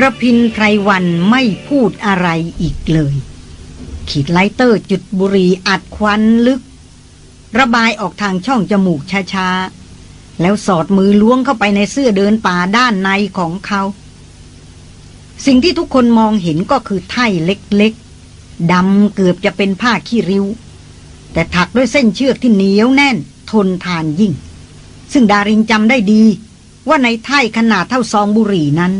รพินทร์ไพรวัลย์ไม่พูดอะไรอีกเลย ขีด lighter จุดบุหรี่อัดควันลึก ระบายออกทางช่องจมูกช้าๆ แล้วสอดมือล้วงเข้าไปในเสื้อเดินป่าด้านในของเขา สิ่งที่ทุกคนมองเห็นก็คือไถ้เล็กๆดำเกือบจะเป็นผ้าขี้ริ้ว แต่ถักด้วยเส้นเชือกที่เหนียวแน่น ทนทานยิ่ง ซึ่งดารินจำได้ดีว่าในไถ่ขนาดเท่าซองบุหรี่นั้น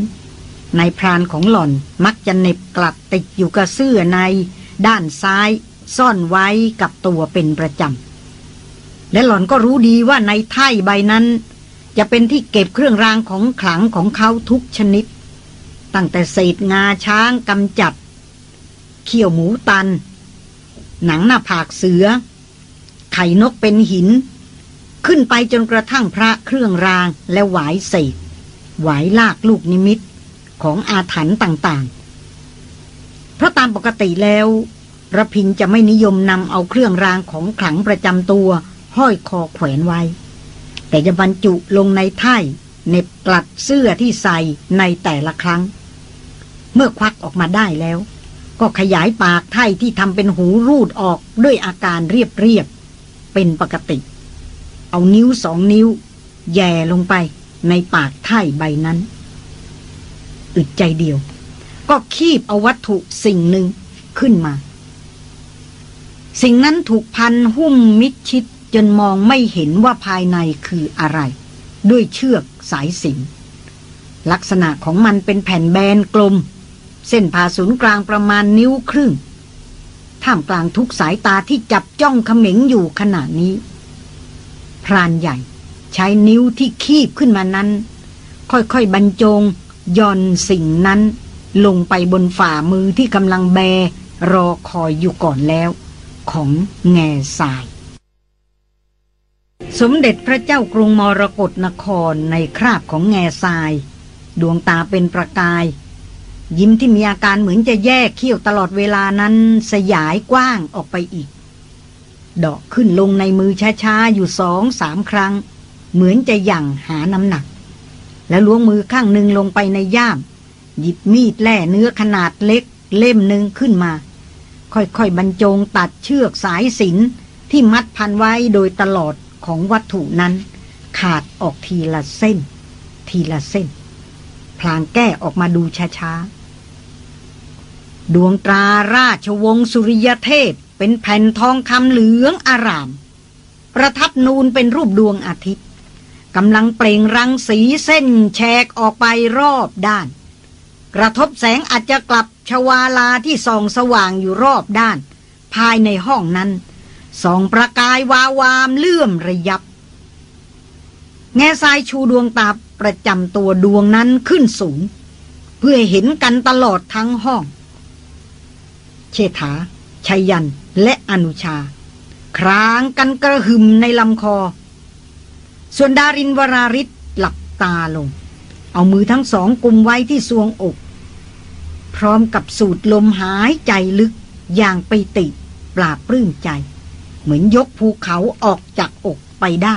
ในพรานของหล่อนมักจะเน็บกลัดติดอยู่กับเสื้อใน ด้านซ้าย ซ่อนไว้กับตัวเป็นประจำ และหล่อนก็รู้ดีว่าในไถ่ใบนั้น จะเป็นที่เก็บเครื่องรางของขลังของเขาทุกชนิด ตั้งแต่เศษงาช้างกำจัด เขี้ยวหมูตัน หนังหน้าผากเสือ ไข่นกเป็นหิน ขึ้นไปจนกระทั่งพระเครื่องรางและหวายเศษหวายลากลูกนิมิต ของอาถรรพ์ต่างๆ เพราะตามปกติแล้วระพินจะไม่นิยมนำเอาเครื่องรางของขลังประจำตัว ห้อยคอแขวนไว้ แต่จะบรรจุลงในไถ่เน็บกลัดเสื้อที่ใส่ในแต่ละครั้ง เมื่อควักออกมาได้แล้ว ก็ขยายปากไถ่ที่ทำเป็นหูรูดออกด้วยอาการเรียบๆเป็นปกติ เอานิ้วสองนิ้ว แย่ลงไปในปากไถ่ใบนั้น อึดใจเดียว ก็คีบเอาวัตถุสิ่งหนึ่งขึ้นมา สิ่งนั้นถูกพันหุ้มมิดชิดจนมองไม่เห็นว่าภายในคืออะไร ด้วยเชือกสายสิงลักษณะของมันเป็นแผ่นแบนกลม เส้นผ่าศูนย์กลางประมาณนิ้วครึ่ง ท่ามกลางทุกสายตาที่จับจ้องเขม็งอยู่ขณะนี้ พรานใหญ่ ใช้นิ้วที่คีบขึ้นมานั้น ค่อยๆบรรจง ย่อนสิ่งนั้นลงไปบนฝ่ามือที่กำลังแบรอคอยอยู่ก่อนแล้ว ของแง่ทราย สมเด็จพระเจ้ากรุงมรกรนครในคราบของแง่ทราย ดวงตาเป็นประกาย ยิ้มที่มีอาการเหมือนจะแยกเขี้ยวตลอดเวลานั้นสยายกว้างออกไปอีก ดอกขึ้นลงในมือช้าๆ อยู่สองสามครั้ง เหมือนจะยั่งหาน้ำหนัก แล้วล้วงมือข้างหนึ่งลงไปในย่าม หยิบมีดแล่เนื้อขนาดเล็ก เล่มหนึ่งขึ้นมา ค่อยๆบรรจงตัดเชือกสายสินที่มัดพันไว้โดยตลอดของวัตถุนั้น ขาดออกทีละเส้น ทีละเส้น พลางแก้ออกมาดูช้าๆ ดวงตราราชวงศ์สุริยเทพเป็นแผ่นทองคำเหลืองอาราม ประทับนูนเป็นรูปดวงอาทิตย์ กำลังเปล่งรังสีเส้นแฉกออกไปรอบด้าน กระทบแสงอาจจะกลับชวาลาที่ส่องสว่างอยู่รอบด้าน ภายในห้องนั้นส่องประกายวาวามเลื่อมระยับ แง่ทรายชูดวงตาประจำตัวดวงนั้นขึ้นสูง เพื่อเห็นกันตลอดทั้งห้อง เชษฐาชัยยันและอนุชา ครางกันกระหึ่มในลำคอ ส่วนดารินวราริศหลับตาลง เอามือทั้งสองกุมไว้ที่ซวงอก พร้อมกับสูดลมหายใจลึกอย่างไปติปราบปลื้มใจ เหมือนยกภูเขาออกจากอกไปได้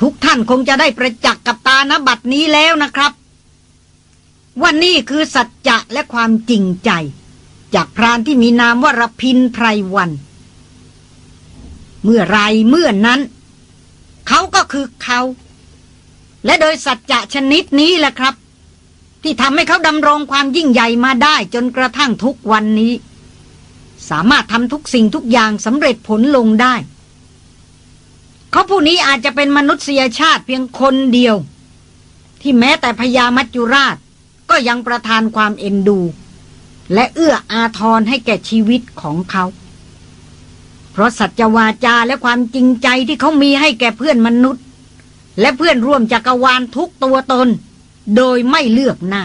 ทุกท่านคงจะได้ประจักษ์กับตานบัตรนี้แล้วนะครับว่านี่คือสัจจะและความจริงใจ จากพรานที่มีนามว่ารพินไพรวัน เมื่อไรเมื่อนั้น เขาก็คือเขา และโดยสัจจะชนิดนี้แหละครับ ที่ทำให้เขาดำรงความยิ่งใหญ่มาได้จนกระทั่งทุกวันนี้ สามารถทำทุกสิ่งทุกอย่างสำเร็จผลลงได้ เขาผู้นี้อาจจะเป็นมนุษยชาติเพียงคนเดียว ที่แม้แต่พญามัจจุราชก็ยังประทานความเอ็นดู และเอื้ออาทรให้แก่ชีวิตของเขา เพราะสัจวาจาและความจริงใจที่เขามีให้แก่เพื่อนมนุษย์ และเพื่อนร่วมจักรวาลทุกตัวตน โดยไม่เลือกหน้า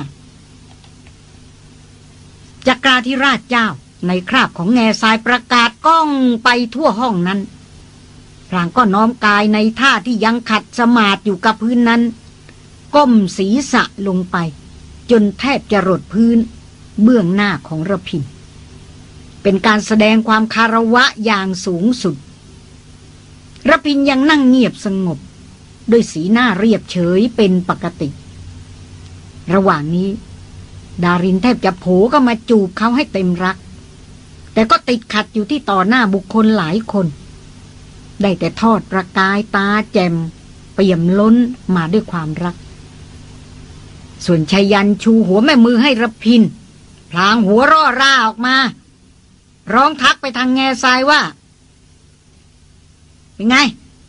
จักราธิราชเจ้าในคราบของแง่ทรายประกาศก้องไปทั่วห้องนั้นพรางก็น้อมกายในท่าที่ยังขัดสมาดอยู่กับพื้นนั้น ก้มศีรษะลงไป จนแทบจะรดพื้น เบื้องหน้าของระพิน เป็นการแสดงความคารวะอย่างสูงสุดระพินยังนั่งเงียบสงบ ด้วยสีหน้าเรียบเฉยเป็นปกติ ระหว่างนี้ ดารินแทบจะโผก็มาจูบเขาให้เต็มรัก แต่ก็ติดขัดอยู่ที่ต่อหน้าบุคคลหลายคน ได้แต่ทอดประกายตาแจ่มเปี่ยมล้นมาด้วยความรัก ส่วนชายันชูหัวแม่มือให้ระพิน พลางหัวร่อร่าออกมา ร้องทักไปทางแง่ทรายว่า เป็นไง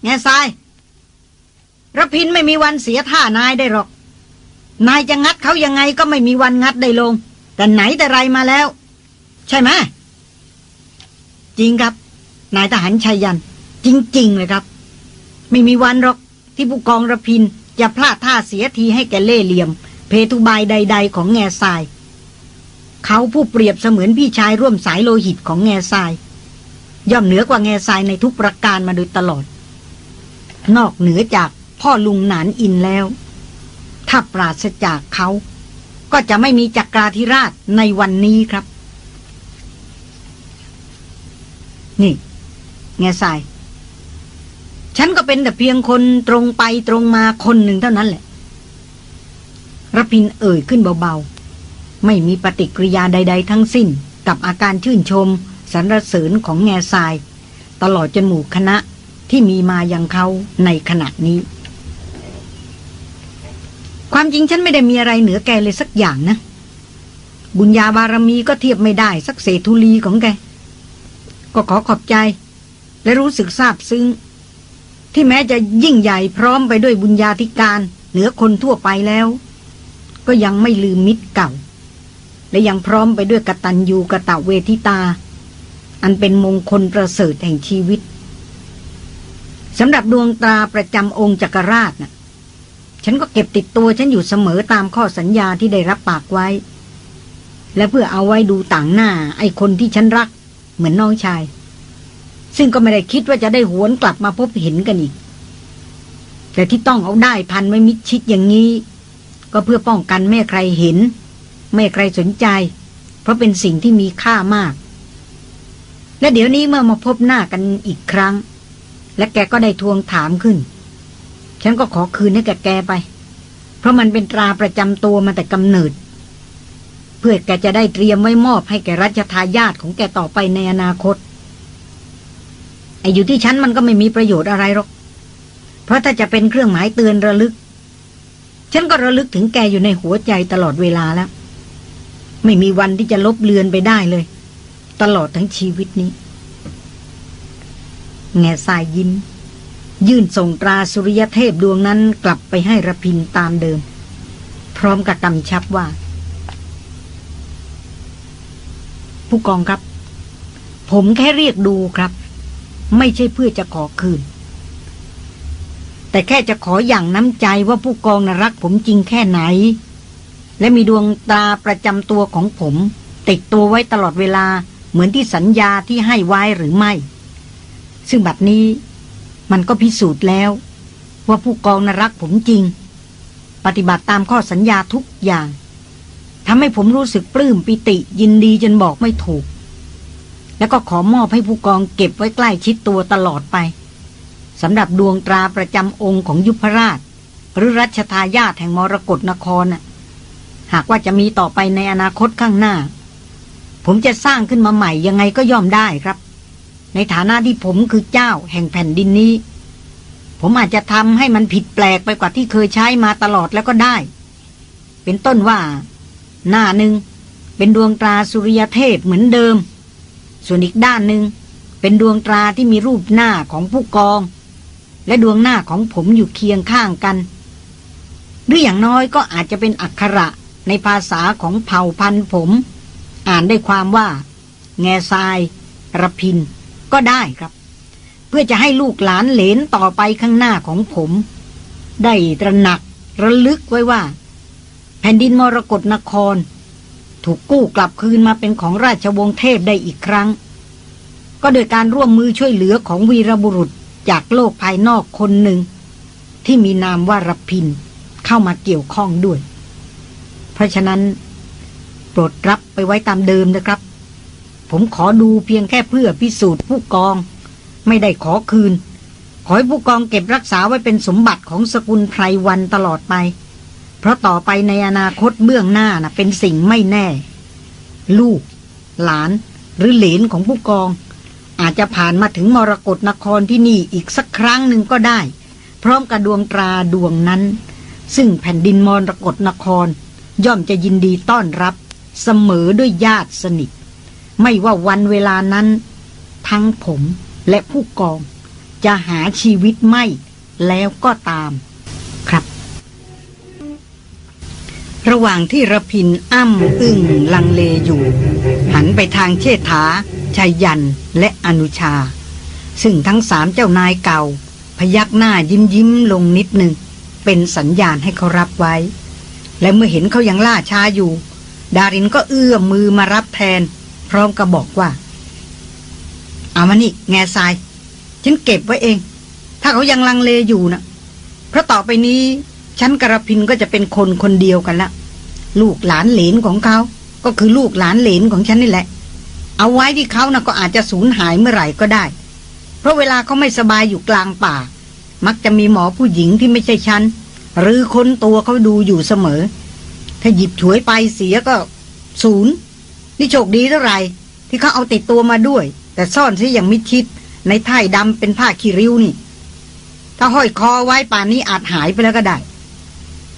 แง่ทรายระพินไม่มีวันเสียท่านายได้หรอก นายจะงัดเขายังไงก็ไม่มีวันงัดได้ลง แต่ไหนแต่ไรมาแล้ว ใช่ไหมจริงครับ นายทหารชายัน จริง ๆ เลยครับ ไม่มีวันหรอกที่ผู้กองระพินจะพลาดท่าเสียทีให้แกเล่เหลี่ยม เพทุบายใด ๆ ของแง่ทราย เขาผู้เปรียบเสมือนพี่ชายร่วมสายโลหิตของแง่ทราย ย่อมเหนือกว่าแง่ทรายในทุกประการมาโดยตลอด นอกเหนือจากพ่อลุงหนานอินแล้ว ถ้าปราศจากเขา ก็จะไม่มีจักราธิราชในวันนี้ครับ นี่ แง่ทราย ฉันก็เป็นแต่เพียงคนตรงไปตรงมาคนหนึ่งเท่านั้นแหละระพินเอ่ยขึ้นเบาๆ ไม่มีปฏิกิริยาใด ๆ ทั้งสิ้น กับอาการชื่นชมสรรเสริญของแง่ทราย ตลอดจนหมู่คณะที่มีมาอย่างเขาในขณะนี้ ความจริงฉันไม่ได้มีอะไรเหนือแกเลยสักอย่างนะ บุญญาบารมีก็เทียบไม่ได้สักเศษธุลีของแก ก็ขอขอบใจ และรู้สึกซาบซึ้ง ที่แม้จะยิ่งใหญ่พร้อมไปด้วยบุญญาธิการ เหนือคนทั่วไปแล้ว ก็ยังไม่ลืมมิตรเก่า และยังพร้อมไปด้วยกตัญญูกะตะเวทิตา อันเป็นมงคลประเสริฐแห่งชีวิตสำหรับดวงตาประจำองค์จักรราชน่ะฉันก็เก็บติดตัวฉันอยู่เสมอตามข้อสัญญาที่ได้รับปากไว้ และเพื่อเอาไว้ดูต่างหน้า ไอ้คนที่ฉันรัก เหมือนน้องชาย ซึ่งก็ไม่ได้คิดว่าจะได้หวนกลับมาพบเห็นกันอีก แต่ที่ต้องเอาได้พันไว้มิดชิดอย่างนี้ ก็เพื่อป้องกันแม่ใครเห็น แม่ใครสนใจ เพราะเป็นสิ่งที่มีค่ามาก และเดี๋ยวนี้เมื่อมาพบหน้ากันอีกครั้ง และแกก็ได้ทวงถามขึ้น ฉันก็ขอคืนให้แกแกไป เพราะมันเป็นตราประจำตัวมาแต่กำเนิด เพื่อแกจะได้เตรียมไว้มอบให้แกรัชทายาทของแกต่อไปในอนาคตไอ้อยู่ที่ฉันมันก็ไม่มีประโยชน์อะไรหรอก เพราะถ้าจะเป็นเครื่องหมายเตือนระลึก ฉันก็ระลึกถึงแกอยู่ในหัวใจตลอดเวลาแล้ว ไม่มีวันที่จะลบเลือนไปได้เลย ตลอดทั้งชีวิตนี้ แง่สายยิ้ม ยื่นส่งตราสุริยเทพดวงนั้นกลับไปให้ระพินตามเดิม พร้อมกับกำชับว่า ผู้กองครับ ผมแค่เรียกดูครับ ไม่ใช่เพื่อจะขอคืน แต่แค่จะขออย่างน้ำใจว่าผู้กองนรักผมจริงแค่ไหน และมีดวงตาประจำตัวของผม ติดตัวไว้ตลอดเวลาเหมือนที่สัญญาที่ให้ไว้หรือไม่ ซึ่งบัดนี้มันก็พิสูจน์แล้ว ว่าผู้กองนรักผมจริง ปฏิบัติตามข้อสัญญาทุกอย่างทำให้ผมรู้สึกปลื้มปิติยินดีจนบอกไม่ถูก แล้วก็ขอมอบให้ผู้กองเก็บไว้ใกล้ชิดตัวตลอดไปสำหรับดวงตราประจำองค์ของยุพราช หรือรัชทายาทแห่งมรกรนครน่ะ หากว่าจะมีต่อไปในอนาคตข้างหน้า ผมจะสร้างขึ้นมาใหม่ยังไงก็ย่อมได้ครับ ในฐานะที่ผมคือเจ้าแห่งแผ่นดินนี้ ผมอาจจะทำให้มันผิดแปลกไปกว่าที่เคยใช้มาตลอดแล้วก็ได้ เป็นต้นว่า หน้าหนึ่งเป็นดวงตราสุริยเทพเหมือนเดิม ส่วนอีกด้านหนึ่งเป็นดวงตราที่มีรูปหน้าของผู้กอง และดวงหน้าของผมอยู่เคียงข้างกัน หรืออย่างน้อยก็อาจจะเป็นอักขระ ในภาษาของเผ่าพันธุ์ผม อ่านได้ความว่า แง่ทรายระพิน ก็ได้ครับ เพื่อจะให้ลูกหลานเหลนต่อไปข้างหน้าของผม ได้ตระหนักระลึกไว้ว่า แผ่นดินมรกรนคร ถูกกู้กลับคืนมาเป็นของราชวงศ์เทพได้อีกครั้ง ก็โดยการร่วมมือช่วยเหลือของวีรบุรุษจากโลกภายนอกคนหนึ่ง ที่มีนามว่ารพินเข้ามาเกี่ยวข้องด้วย เพราะฉะนั้น โปรดรับไปไว้ตามเดิมนะครับ ผมขอดูเพียงแค่เพื่อพิสูจน์ผู้กอง ไม่ได้ขอคืน ขอให้ผู้กองเก็บรักษาไว้เป็นสมบัติของสกุลไพรวันตลอดไป เพราะต่อไปในอนาคตเบื้องหน้านะ่ะ เป็นสิ่งไม่แน่ ลูก หลาน หรือเหลนของผู้กอง อาจจะผ่านมาถึงมรกรนครที่นี่อีกสักครั้งหนึ่งก็ได้ พร้อมกับดวงตราดวงนั้นซึ่งแผ่นดินมรกรนคร ย่อมจะยินดีต้อนรับ เสมอด้วยญาติสนิท ไม่ว่าวันเวลานั้น ทั้งผมและผู้กอง จะหาชีวิตไม่แล้วก็ตามครับ ระหว่างที่ระพินอ้ำอึ้งลังเลอยู่ หันไปทางเชษฐาชายันและอนุชา ซึ่งทั้งสามเจ้านายเก่า พยักหน้ายิ้มยิ้มลงนิดหนึ่ง เป็นสัญญาณให้เขารับไว้ และเมื่อเห็นเขายังล่าช้าอยู่ ดารินก็เอื้อมมือมารับแทน พร้อมกับบอกว่า เอามานี่ แง่ทราย ฉันเก็บไว้เอง ถ้าเขายังลังเลอยู่นะเพราะต่อไปนี้ ฉันกระพินก็จะเป็นคนคนเดียวกันละ ลูกหลานเหลนของเขา ก็คือลูกหลานเหลนของฉันนี่แหละ เอาไว้ที่เขานะก็อาจจะสูญหายเมื่อไหร่ก็ได้ เพราะเวลาเขาไม่สบายอยู่กลางป่า มักจะมีหมอผู้หญิงที่ไม่ใช่ฉัน หรือค้นตัวเขาดูอยู่เสมอ ถ้าหยิบฉวยไปเสียก็ศูนย์นี่โชคดีเท่าไหร่ที่เขาเอาติดตัวมาด้วย แต่ซ่อนซิอย่างมิดชิด ในท่ายดำเป็นผ้าคีริ้วนี่ ถ้าห้อยคอไว้ป่านนี้อาจหายไปแล้วก็ได้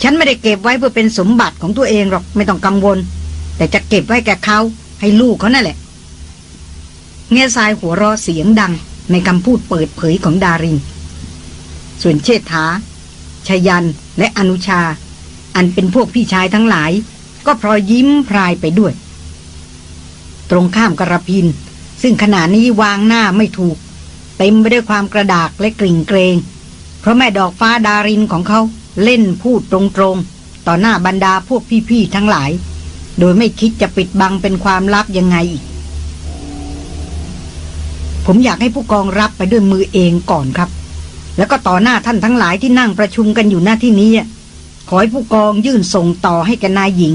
ฉันไม่ได้เก็บไว้เพื่อเป็นสมบัติของตัวเองหรอกไม่ต้องกังวล แต่จะเก็บไว้แก่เขาให้ลูกเขานั่นแหละเงยทรายหัวราะเสียงดังในคำพูดเปิดเผยของดาริน ส่วนเชษฐา ชยันและอนุชา อันเป็นพวกพี่ชายทั้งหลาย ก็พลอยยิ้มพรายไปด้วย ตรงข้ามกระพิน ซึ่งขณะนี้วางหน้าไม่ถูก เต็มไปด้วยความกระดากและกริ่งเกรง เพราะแม่ดอกฟ้าดารินของเขาเล่นพูดตรงๆ ต่อหน้าบรรดาพวกพี่ๆทั้งหลาย โดยไม่คิดจะปิดบังเป็นความลับยังไงอีก ผมอยากให้ผู้กองรับไปด้วยมือเองก่อนครับ แล้วก็ต่อหน้าท่านทั้งหลายที่นั่งประชุมกันอยู่หน้าที่นี้ขอให้ผู้กองยื่นส่งต่อให้กับนายหญิง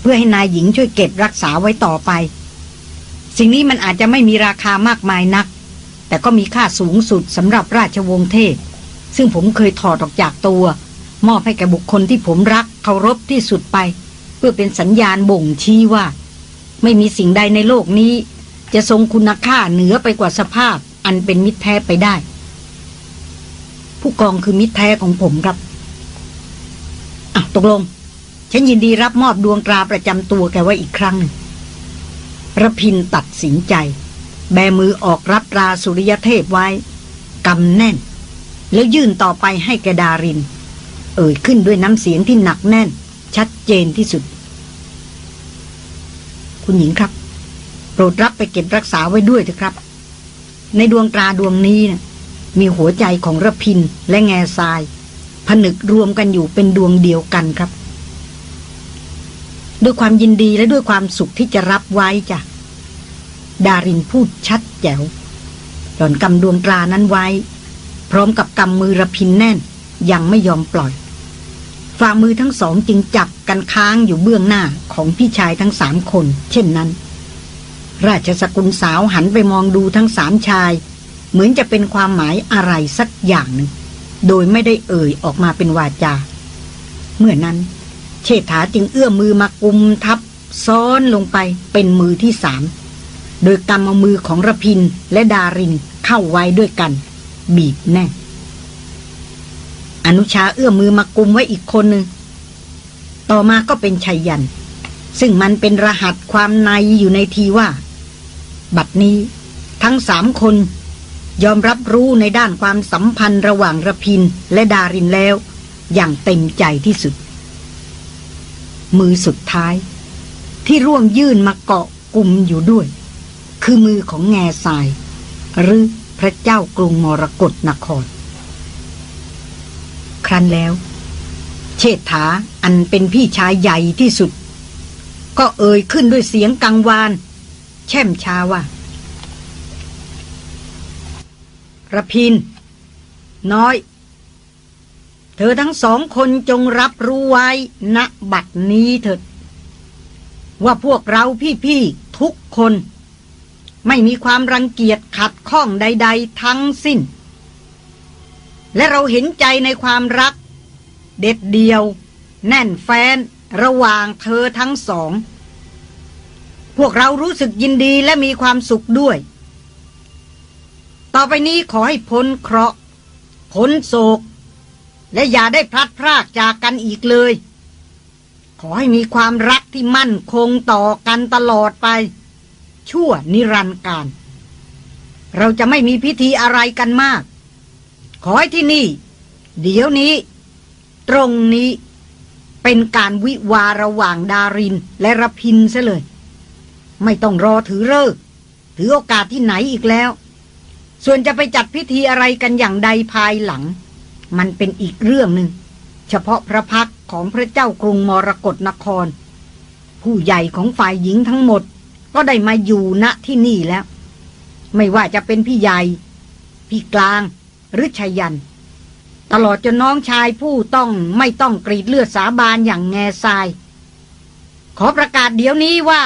เพื่อให้นายหญิงช่วยเก็บรักษาไว้ต่อไป สิ่งนี้มันอาจจะไม่มีราคามากมายนัก แต่ก็มีค่าสูงสุดสำหรับราชวงศ์เทพ ซึ่งผมเคยถอดออกจากตัว มอบให้แก่บุคคลที่ผมรักเคารพที่สุดไป เพื่อเป็นสัญญาณบ่งชี้ว่า ไม่มีสิ่งใดในโลกนี้ จะทรงคุณค่าเหนือไปกว่าสภาพอันเป็นมิตรแท้ไปได้ ผู้กองคือมิตรแท้ของผมครับอะตกลง ฉันยินดีรับมอบดวงตราประจำตัวแกไว้อีกครั้งระพินตัดสินใจ แบมือออกรับตราสุริยเทพไว้กำแน่น แล้วยื่นต่อไปให้แกดาริน เอ่ยขึ้นด้วยน้ำเสียงที่หนักแน่น ชัดเจนที่สุด คุณหญิงครับ โปรดรับไปเก็บรักษาไว้ด้วยเถอะครับ ในดวงตราดวงนี้นะ มีหัวใจของระพินและแง่ทราย ผนึกรวมกันอยู่เป็นดวงเดียวกันครับ ด้วยความยินดีและด้วยความสุขที่จะรับไว้จ้ะ ดารินพูดชัดแจ๋วหล่อนกำดวงตรานั้นไว้ พร้อมกับกำมือระพินแน่น ยังไม่ยอมปล่อย ฝ่ามือทั้งสองจึงจับกันค้างอยู่เบื้องหน้าของพี่ชายทั้งสามคน เช่นนั้น ราชสกุลสาวหันไปมองดูทั้งสามชาย เหมือนจะเป็นความหมายอะไรสักอย่างหนึ่ง โดยไม่ได้เอ่ยออกมาเป็นวาจา เมื่อนั้น เชษฐาจึงเอื้อมมือมากุมทับ ซ้อนลงไปเป็นมือที่สามโดยกำเอามือของระพินและดารินเข้าไว้ด้วยกัน บีบแน่ อนุชาเอื้อมมือมากุมไว้อีกคนหนึ่ง ต่อมาก็เป็นชัยยัน ซึ่งมันเป็นรหัสความในอยู่ในทีว่า บัดนี้ทั้งสามคน ยอมรับรู้ในด้านความสัมพันธ์ระหว่างระพินและดารินแล้ว อย่างเต็มใจที่สุด มือสุดท้าย ที่ร่วมยื่นมาเกาะกลุ่มอยู่ด้วย คือมือของแง่ทราย หรือพระเจ้ากรุงมรกรนคร ครั้นแล้ว เชษฐาอันเป็นพี่ชายใหญ่ที่สุด ก็เอ่ยขึ้นด้วยเสียงกังวาน แช่มชาว่า ระพิน น้อย เธอทั้งสองคนจงรับรู้ไว้ณบัดนี้เถิด ว่าพวกเราพี่ๆทุกคน ไม่มีความรังเกียจขัดข้องใด ๆ ทั้งสิ้น และเราเห็นใจในความรัก เด็ดเดียว แน่นแฟนระหว่างเธอทั้งสอง พวกเรารู้สึกยินดีและมีความสุขด้วย ต่อไปนี้ขอให้พ้นเคราะห์พ้นโศก และอย่าได้พลัดพรากจากกันอีกเลย ขอให้มีความรักที่มั่นคงต่อกันตลอดไป ชั่วนิรันดร์การ เราจะไม่มีพิธีอะไรกันมาก ขอให้ที่นี่ เดี๋ยวนี้ ตรงนี้เป็นการวิวาระหว่างดารินและรพินซะเลย ไม่ต้องรอถือเลิก ถือโอกาสที่ไหนอีกแล้ว ส่วนจะไปจัดพิธีอะไรกันอย่างใดภายหลัง มันเป็นอีกเรื่องหนึ่ง เฉพาะพระพักของพระเจ้ากรุงมรกรนคร ผู้ใหญ่ของฝ่ายหญิงทั้งหมด ก็ได้มาอยู่ณที่นี่แล้ว ไม่ว่าจะเป็นพี่ใหญ่ พี่กลาง หรือชายัน ตลอดจนน้องชายผู้ต้องไม่ต้องกรีดเลือดสาบานอย่างแง่ทราย ขอประกาศเดี๋ยวนี้ว่า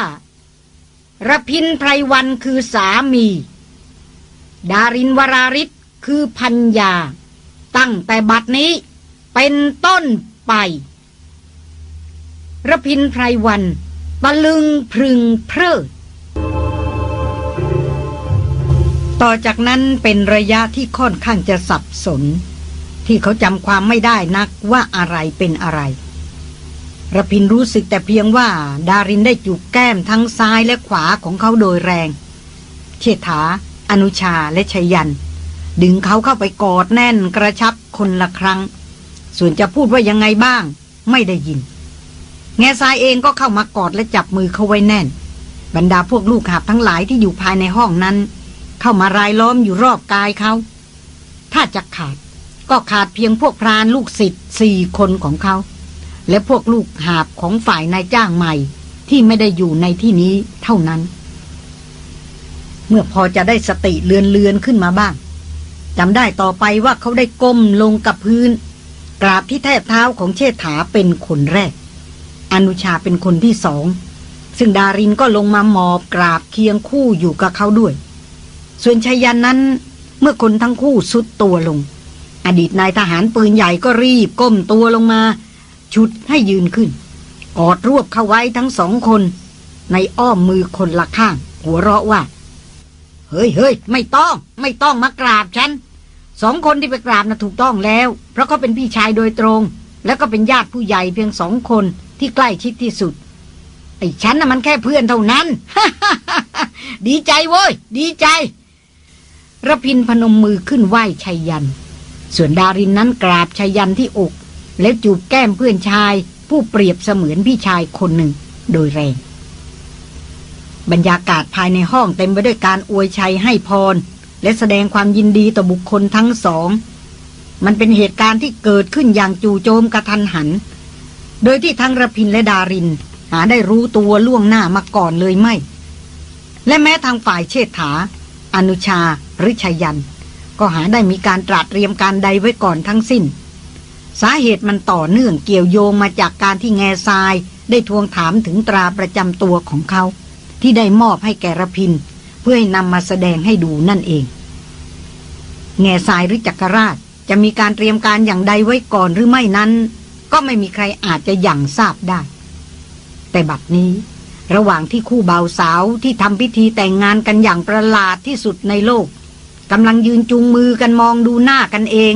ระพินไพรวันคือสามี ดารินวราริศคือพัญญา ตั้งแต่บัดนี้เป็นต้นไประพินไพรวันตะลึงพึงเพลิดต่อจากนั้นเป็นระยะที่ค่อนข้างจะสับสน ที่เขาจำความไม่ได้นักว่าอะไรเป็นอะไรระพินรู้สึกแต่เพียงว่า ดารินได้จูบแก้มทั้งซ้ายและขวาของเขาโดยแรง เชษฐา อนุชาและชยัน ดึงเขาเข้าไปกอดแน่นกระชับคนละครั้ง ส่วนจะพูดว่ายังไงบ้าง ไม่ได้ยิน แง่ทรายเองก็เข้ามากอดและจับมือเขาไว้แน่น บรรดาพวกลูกหาบทั้งหลายที่อยู่ภายในห้องนั้น เข้ามารายล้อมอยู่รอบกายเขา ถ้าจะขาดก็ขาดเพียงพวกพรานลูกศิษย์สี่คนของเขา และพวกลูกหาบของฝ่ายนายจ้างใหม่ที่ไม่ได้อยู่ในที่นี้เท่านั้น เมื่อพอจะได้สติเลือนเลือนขึ้นมาบ้างจำได้ต่อไปว่าเขาได้ก้มลงกับพื้น กราบที่แทบเท้าของเชษฐาเป็นคนแรก อนุชาเป็นคนที่สอง ซึ่งดารินก็ลงมาหมอบกราบเคียงคู่อยู่กับเขาด้วย ส่วนชายันนั้นเมื่อคนทั้งคู่สุดตัวลง อดีตนายทหารปืนใหญ่ก็รีบก้มตัวลงมา ชุดให้ยืนขึ้น กอดรวบเข้าไว้ทั้งสองคน ในอ้อมมือคนละข้าง หัวเราะว่า เฮ้ยเฮ้ยไม่ต้อง ไม่ต้องมากราบฉันสองคนที่ไปกราบนะ่ะถูกต้องแล้ว เพราะเขาเป็นพี่ชายโดยตรง แล้วก็เป็นญาติผู้ใหญ่เพียงสองคนที่ใกล้ชิดที่สุด ไอ้ฉันน่ะมันแค่เพื่อนเท่านั้น ดีใจเว้ย ดีใจระพินพนมมือขึ้นไหว้ชัยยัน ส่วนดารินนั้นกราบชัยยันที่อก แล้วจูบแก้มเพื่อนชาย ผู้เปรียบเสมือนพี่ชายคนหนึ่งโดยแรง บรรยากาศภายในห้องเต็มไปด้วยการอวยชัยให้พร และแสดงความยินดีต่อบุคคลทั้งสอง มันเป็นเหตุการณ์ที่เกิดขึ้นอย่างจู่โจมกระทันหัน โดยที่ทั้งระพินและดาริน หาได้รู้ตัวล่วงหน้ามาก่อนเลยไม่ และแม้ทางฝ่ายเชษฐา อนุชาหรือชายัน ก็หาได้มีการตราเตรียมการใดไว้ก่อนทั้งสิ้น สาเหตุมันต่อเนื่องเกี่ยวโยงมาจากการที่แง่ทรายได้ทวงถามถึงตราประจำตัวของเขา ที่ได้มอบให้แกรพิน เพื่อให้นำมาแสดงให้ดูนั่นเอง แง่ทรายหรือจักรราชจะมีการเตรียมการอย่างใดไว้ก่อนหรือไม่นั้น ก็ไม่มีใครอาจจะอย่างทราบได้ แต่บัดนี้ ระหว่างที่คู่บ่าวสาวที่ทำพิธีแต่งงานกันอย่างประหลาดที่สุดในโลกกำลังยืนจุงมือกันมองดูหน้ากันเอง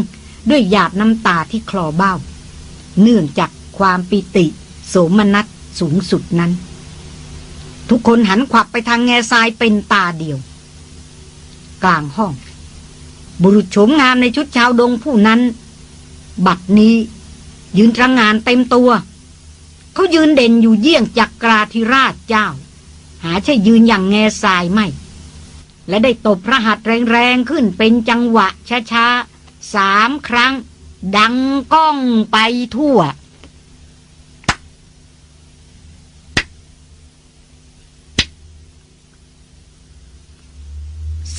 ด้วยหยาดน้ำตาที่คลอเบ้า เนื่องจากความปิติ โสมนัสสูงสุดนั้น ทุกคนหันขวับไปทางแง่ทรายเป็นตาเดียว กลางห้อง บุรุษโฉมงามในชุดชาวดงผู้นั้น บัดนี้ยืนตระงานเต็มตัว เขายืนเด่นอยู่เยี่ยงจักกราธิราชเจ้า หาใช่ยืนอย่างแง่ทรายไม่ และได้ตบพระหัตถ์แรงๆขึ้นเป็นจังหวะช้าๆสามครั้ง ดังก้องไปทั่ว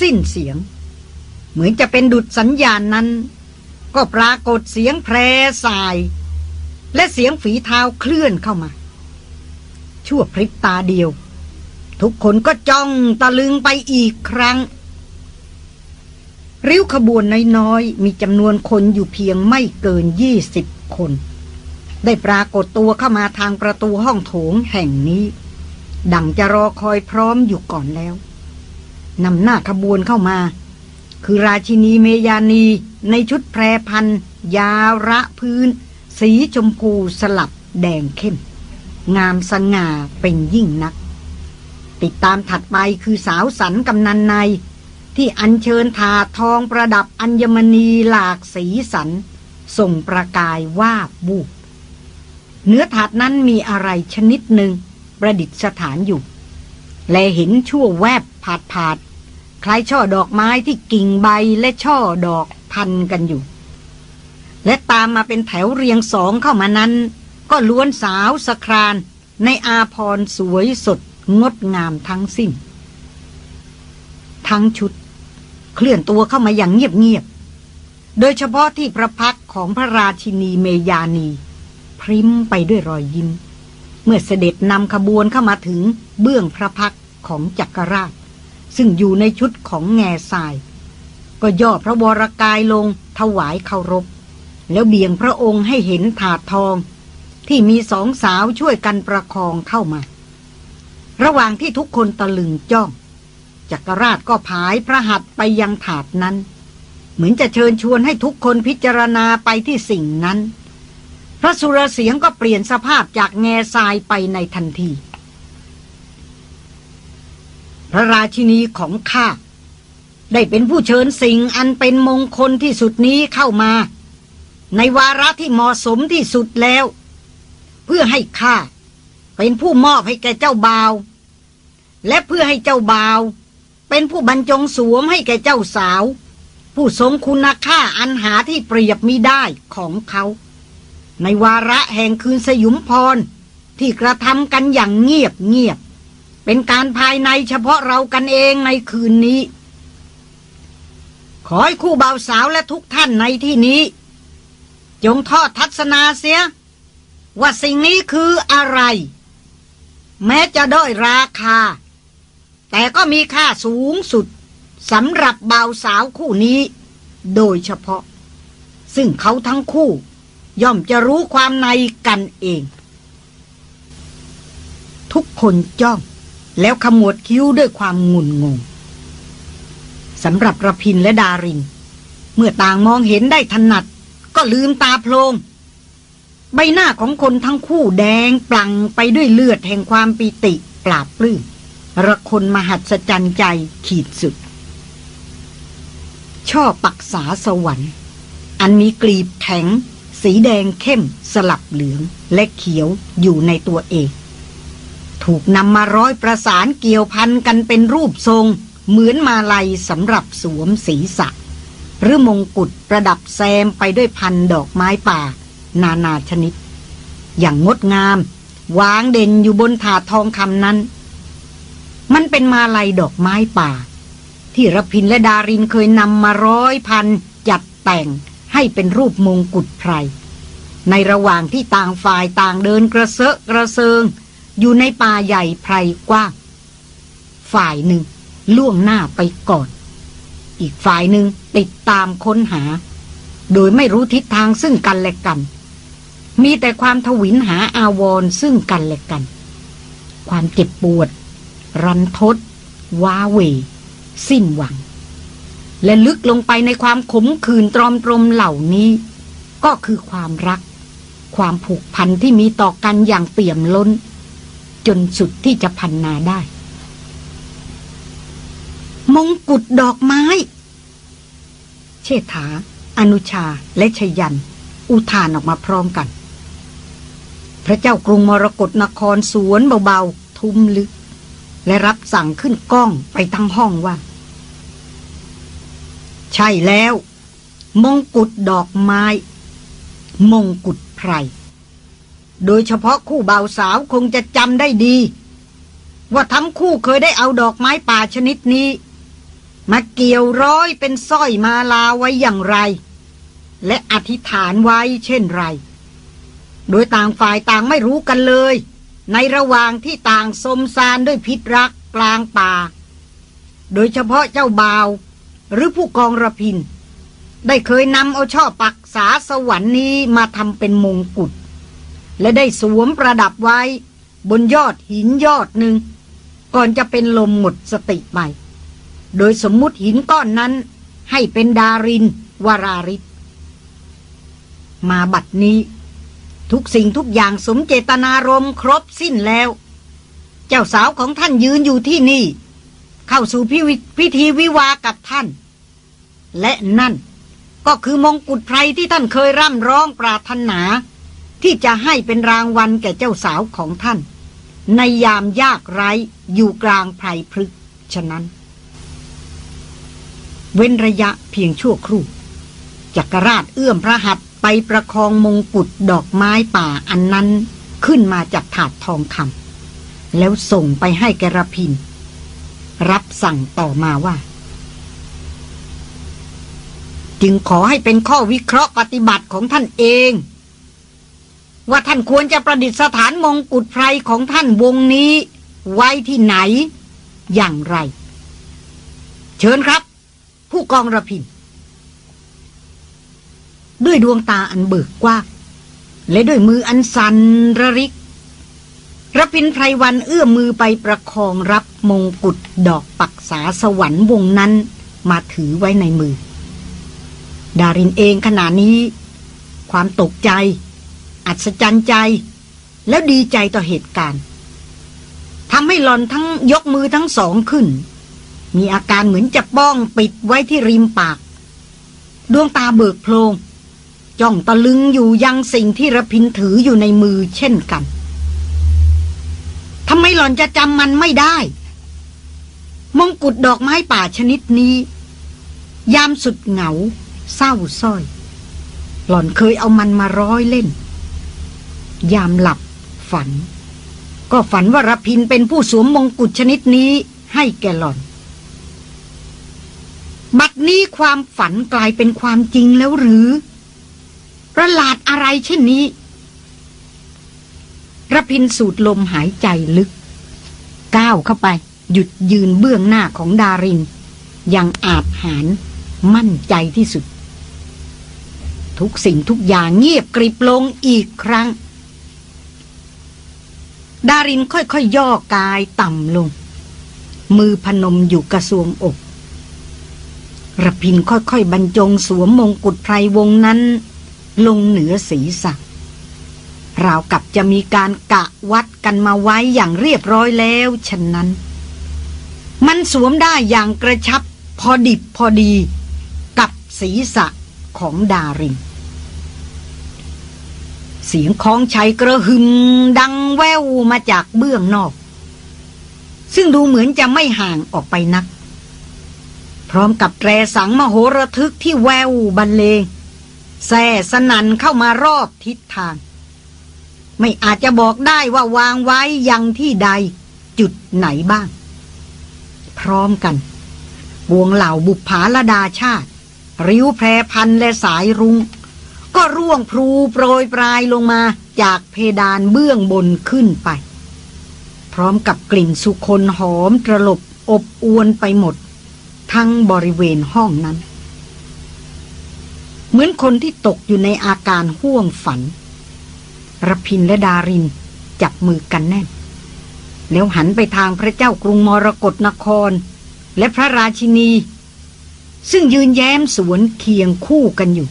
สิ้นเสียง เหมือนจะเป็นดุดสัญญาณนั้น ก็ปรากฏเสียงแพรสาย และเสียงฝีเท้าเคลื่อนเข้ามา ชั่วพริบตาเดียว ทุกคนก็จ้องตะลึงไปอีกครั้ง ริ้วขบวนน้อยๆ มีจำนวนคนอยู่เพียงไม่เกินยี่สิบคน ได้ปรากฏตัวเข้ามาทางประตูห้องโถงแห่งนี้ ดังจะรอคอยพร้อมอยู่ก่อนแล้ว นำหน้าขบวนเข้ามา คือราชินีเมยานีในชุดแพรพันยาวระพื้น สีชมพูสลับแดงเข้ม งามสง่าเป็นยิ่งนัก ติดตามถัดไปคือสาวสันกำนันใน ที่อัญเชิญถาทองประดับอัญมณีหลากสีสัน ส่งประกายวาบบูบเนื้อถาดนั้นมีอะไรชนิดหนึ่งประดิษฐานอยู่ และเห็นชั่วแวบผาดผาด คล้ายช่อดอกไม้ที่กิ่งใบและช่อดอกพันกันอยู่ และตามมาเป็นแถวเรียงสองเข้ามานั้น ก็ล้วนสาวสครานในอาพรสวยสดงดงามทั้งสิ้น ทั้งชุด เคลื่อนตัวเข้ามาอย่างเงียบๆ โดยเฉพาะที่พระพักของพระราชินีเมยานี พริมไปด้วยรอยยิ้ม เมื่อเสด็จนำขบวนเข้ามาถึงเบื้องพระพักของจักรราช ซึ่งอยู่ในชุดของแง่ทราย ก็ย่อพระวรกายลงถวายเคารพ แล้วเบี่ยงพระองค์ให้เห็นถาดทอง ที่มีสองสาวช่วยกันประคองเข้ามา ระหว่างที่ทุกคนตะลึงจ้องจักรราชก็ผายพระหัตถ์ไปยังถาดนั้น เหมือนจะเชิญชวนให้ทุกคนพิจารณาไปที่สิ่งนั้น พระสุรเสียงก็เปลี่ยนสภาพจากแง่ทรายไปในทันที ระราชินีของข้า ได้เป็นผู้เชิญสิ่งอันเป็นมงคลที่สุดนี้เข้ามา ในวาระที่เหมาะสมที่สุดแล้ว เพื่อให้ข้าเป็นผู้มอบให้แก่เจ้าบ่าว และเพื่อให้เจ้าบ่าว เป็นผู้บรรจงสวมให้แก่เจ้าสาว ผู้สมคุณค่าอันหาที่เปรียบมิได้ของเขา ในวาระแห่งคืนสยุมพรที่กระทำกันอย่างเงียบเงียบ เป็นการภายในเฉพาะเรากันเองในคืนนี้ ขอให้คู่บ่าวสาวและทุกท่านในที่นี้ จงทอดทัศนาเสีย ว่าสิ่งนี้คืออะไร แม้จะด้อยราคา แต่ก็มีค่าสูงสุดสำหรับบ่าวสาวคู่นี้ โดยเฉพาะ ซึ่งเขาทั้งคู่ย่อมจะรู้ความในกันเอง ทุกคนจ้อง แล้วขมวดคิ้วด้วยความงุนงงสำหรับระพินและดาริน เมื่อต่างมองเห็นได้ถนัด ก็ลืมตาโพลงใบหน้าของคนทั้งคู่แดงปลังไปด้วยเลือดแห่งความปิติปราบปลื้มระคนมหัศจรรย์ใจขีดสุด ช่อปักษาสวรรค์ อันมีกลีบแข็ง สีแดงเข้มสลับเหลืองและเขียวอยู่ในตัวเอง ถูกนำมาร้อยประสานเกี่ยวพันกันเป็นรูปทรง เหมือนมาลัยสำหรับสวมศีรษะ หรือมงกุฎประดับแซมไปด้วยพันดอกไม้ป่า นานาชนิด อย่างงดงาม วางเด่นอยู่บนถาดทองคำนั้น มันเป็นมาลัยดอกไม้ป่า ที่รพินและดารินเคยนำมาร้อยพันจัดแต่งให้เป็นรูปมงกุฎไพรในระหว่างที่ต่างฝ่ายต่างเดินกระเซาะกระเซิง อยู่ในป่าใหญ่ไพรกว้างฝ่ายหนึ่งล่วงหน้าไปก่อน อีกฝ่ายหนึ่งติดตามค้นหา โดยไม่รู้ทิศทางซึ่งกันและกัน มีแต่ความทวินหาอาวรซึ่งกันและกัน ความเจ็บปวด รันทด ว้าเว สิ้นหวัง และลึกลงไปในความขมขื่นตรอมตรมเหล่านี้ ก็คือความรัก ความผูกพันที่มีต่อกันอย่างเปี่ยมล้น จนสุดที่จะพันนาได้ มงกุฎดอกไม้ เชษฐา อนุชาและชยัน อุทานออกมาพร้อมกัน พระเจ้ากรุงมรกรนครสวนเบาๆ ทุ้มลึก และรับสั่งขึ้นกล้องไปทั้งห้องว่า ใช่แล้ว มงกุฎดอกไม้ มงกุฎไพร โดยเฉพาะคู่บ่าวสาวคงจะจำได้ดี ว่าทั้งคู่เคยได้เอาดอกไม้ป่าชนิดนี้ มาเกี่ยวร้อยเป็นสร้อยมาลาไว้อย่างไร และอธิษฐานไว้เช่นไร โดยต่างฝ่ายต่างไม่รู้กันเลย ในระหว่างที่ต่างสมสารด้วยพิษรักกลางป่า โดยเฉพาะเจ้าบ่าว หรือผู้กองระพิน ได้เคยนำเอาช่อปักษาสวรรค์นี้มาทำเป็นมงกุฎ และได้สวมประดับไว้ บนยอดหินยอดหนึ่ง ก่อนจะเป็นลมหมดสติไป โดยสมมุติหินก้อนนั้น ให้เป็นดารินวราริศมาบัดนี้ ทุกสิ่งทุกอย่างสมเจตนารมณ์ครบสิ้นแล้ว เจ้าสาวของท่านยืนอยู่ที่นี่ เข้าสู่พิวิพิธีวิวากับท่าน และนั่นก็คือมงกุฎไพรที่ท่านเคยร่ำร้องปรารถนา ที่จะให้เป็นรางวัลแก่เจ้าสาวของท่าน ในยามยากไร้อยู่กลางไพรพฤกฉะนั้น เว้นระยะเพียงชั่วครู่จักรราชเอื้อมพระหัตถ์ไปประคองมงกุฎดอกไม้ป่าอันนั้นขึ้นมาจากถาดทองคำแล้วส่งไปให้แกระพิน รับสั่งต่อมาว่า จึงขอให้เป็นข้อวิเคราะห์ปฏิบัติของท่านเอง ว่าท่านควรจะประดิษฐานมงกุฎไพรของท่านวงนี้ ไว้ที่ไหน อย่างไร เชิญครับ ผู้กองระพินด้วยดวงตาอันเบิกกว้างและด้วยมืออันสันระริกระพินไพรวันเอื้อมมือไปประคองรับมงกุฎดอกปักษาสวรรค์วงนั้นมาถือไว้ในมือ ดารินเองขณะนี้ ความตกใจ อัศจรรย์ใจ แล้วดีใจต่อเหตุการณ์ทำให้หลอนทั้งยกมือทั้งสองขึ้น มีอาการเหมือนจะป้องปิดไว้ที่ริมปาก ดวงตาเบิกโพลงจ้องตะลึงอยู่ยังสิ่งที่ระพินถืออยู่ในมือเช่นกันทำไมหล่อนจะจำมันไม่ได้ มงกุฎดอกไม้ป่าชนิดนี้ ยามสุดเหงา เศร้าส้อย หล่อนเคยเอามันมาร้อยเล่น ยามหลับ ฝัน ก็ฝันว่ารพินเป็นผู้สวมมงกุฎชนิดนี้ให้แกหล่อน บัดนี้ความฝันกลายเป็นความจริงแล้วหรือประหลาดอะไรเช่นนี้รพินสูดลมหายใจลึก ก้าวเข้าไป หยุดยืนเบื้องหน้าของดารินยังอาจหารมั่นใจที่สุด ทุกสิ่งทุกอย่างเงียบกริบลงอีกครั้ง ดารินค่อยๆยย่อกายต่ำลง มือพนมอยู่กระทรวงอกระพินค่อยๆบรรจงสวมมงกุฎไพรวงนั้น ลงเหนือศีรษะราวกับจะมีการกะวัดกันมาไว้อย่างเรียบร้อยแล้วฉะนั้น มันสวมได้อย่างกระชับพอดิบพอดี กับศีรษะของดาริน เสียงของชัยกระหึมดังแววมาจากเบื้องนอก ซึ่งดูเหมือนจะไม่ห่างออกไปนัก พร้อมกับแตรสังมโหระทึกที่แววบรรเลงแส่สนันเข้ามารอบทิศทาง ไม่อาจจะบอกได้ว่าวางไว้ยังที่ใดจุดไหนบ้าง พร้อมกัน วงเหล่าบุปผาลดาชาติ ริ้วแพรพันและสายรุง้ง ก็ร่วงพลูโปรยปลายลงมาจากเพดานเบื้องบนขึ้นไป พร้อมกับกลิ่นสุคนหอมตรลบอบอวนไปหมด ทั้งบริเวณห้องนั้น เหมือนคนที่ตกอยู่ในอาการห่วงฝันรพินและดารินจับมือกันแน่น แล้วหันไปทางพระเจ้ากรุงมรกรนคร และพระราชินี ซึ่งยืนแย้มสวนเคียงคู่กันอยู่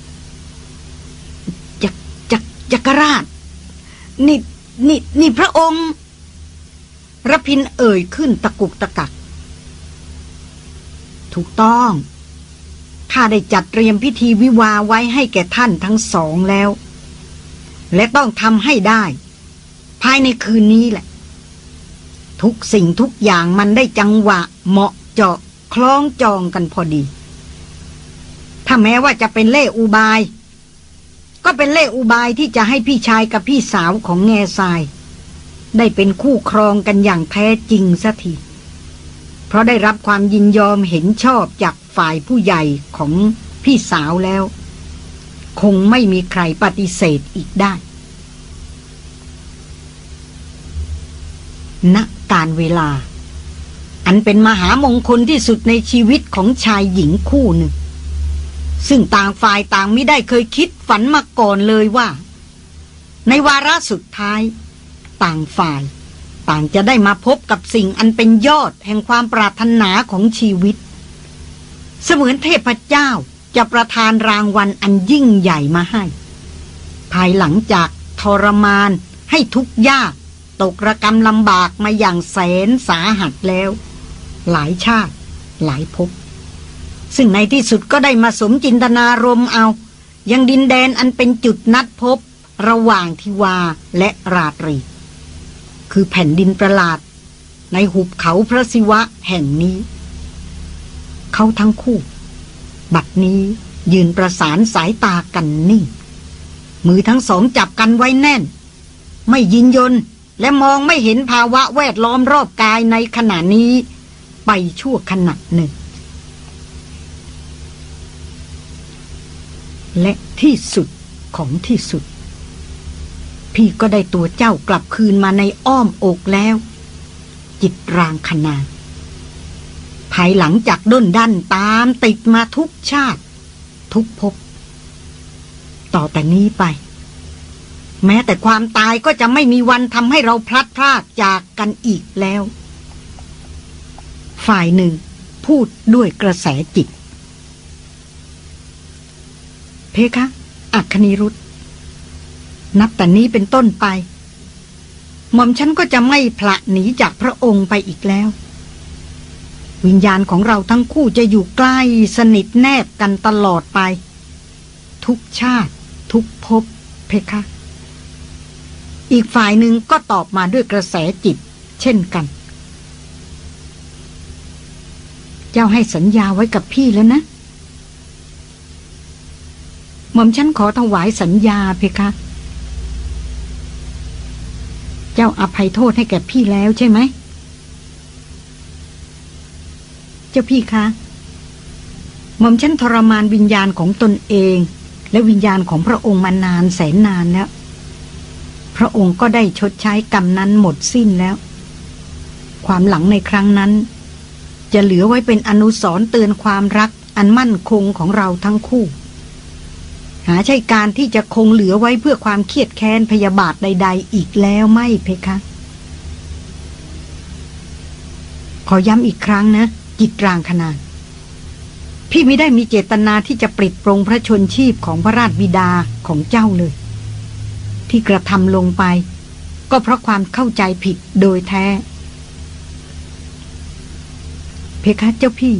จักรราช นี่นี่นี่พระองค์ระพินเอ่ยขึ้นตะกุกตะกัก ถูกต้องข้าได้จัดเตรียมพิธีวิวาไว้ให้แก่ท่านทั้งสองแล้ว และต้องทำให้ได้ ภายในคืนนี้แหละ ทุกสิ่งทุกอย่างมันได้จังหวะเหมาะเจาะคล้องจองกันพอดี ถ้าแม้ว่าจะเป็นเล่อุบาย ก็เป็นเล่อุบายที่จะให้พี่ชายกับพี่สาวของแง่ทราย ได้เป็นคู่ครองกันอย่างแท้จริงสัทีเพราะได้รับความยินยอมเห็นชอบจากฝ่ายผู้ใหญ่ของพี่สาวแล้ว คงไม่มีใครปฏิเสธอีกได้ณการเวลา อันเป็นมหามงคลที่สุดในชีวิตของชายหญิงคู่หนึ่ง ซึ่งต่างฝ่ายต่างไม่ได้เคยคิดฝันมาก่อนเลยว่า ในวาระสุดท้าย ต่างฝ่าย ต่างจะได้มาพบกับสิ่งอันเป็นยอดแห่งความปรารถนาของชีวิต เสมือนเทพเจ้าจะประทานรางวัลอันยิ่งใหญ่มาให้ ภายหลังจากทรมานให้ทุกยากตกระกรรมลำบากมาอย่างแสนสาหัสแล้ว หลายชาติ หลายภพ ซึ่งในที่สุดก็ได้มาสมจินตนารมเอา ยังดินแดนอันเป็นจุดนัดพบระหว่างทิวาและราตรี คือแผ่นดินประหลาด ในหุบเขาพระศิวะแห่งนี้ เขาทั้งคู่ บัดนี้ยืนประสานสายตากันนิ่ง มือทั้งสองจับกันไว้แน่น ไม่ยินยนและมองไม่เห็นภาวะแวดล้อมรอบกายในขณะนี้ ไปชั่วขณะหนึ่ง และที่สุดของที่สุด พี่ก็ได้ตัวเจ้ากลับคืนมาในอ้อมอกแล้ว จิตรางขนาดภายหลังจากด้นดันตามติดมาทุกชาติ ทุกภพต่อแต่นี้ไป แม้แต่ความตายก็จะไม่มีวันทำให้เราพลัดพรากจากกันอีกแล้ว ฝ่ายหนึ่งพูดด้วยกระแสจิต เพคะ อัคนีรุธนับแต่นี้เป็นต้นไป หม่อมฉันก็จะไม่ผละหนีจากพระองค์ไปอีกแล้ว วิญญาณของเราทั้งคู่จะอยู่ใกล้สนิทแนบกันตลอดไป ทุกชาติ ทุกภพเพคะ อีกฝ่ายหนึ่งก็ตอบมาด้วยกระแสจิต เช่นกัน เจ้าให้สัญญาไว้กับพี่แล้วนะ หม่อมฉันขอถวายสัญญาเพคะ เจ้าอภัยโทษให้แก่พี่แล้วใช่ไหม เจ้าพี่คะ หม่อมฉันทรมานวิญญาณของตนเอง และวิญญาณของพระองค์มานานแสนนานแล้ว พระองค์ก็ได้ชดใช้กรรมนั้นหมดสิ้นแล้ว ความหลังในครั้งนั้น จะเหลือไว้เป็นอนุสร์เตือนความรักอันมั่นคงของเราทั้งคู่ หาใช่การที่จะคงเหลือไว้เพื่อความเครียดแค้นพยาบาทใด ๆ อีกแล้วไม่เพคะ ขอย้ำอีกครั้งนะ จิตรางขนาดพี่ไม่ได้มีเจตนาที่จะปลิดปรงพระชนชีพของพระราชบิดาของเจ้าเลย ที่กระทำลงไป ก็เพราะความเข้าใจผิดโดยแท้ เพคะเจ้าพี่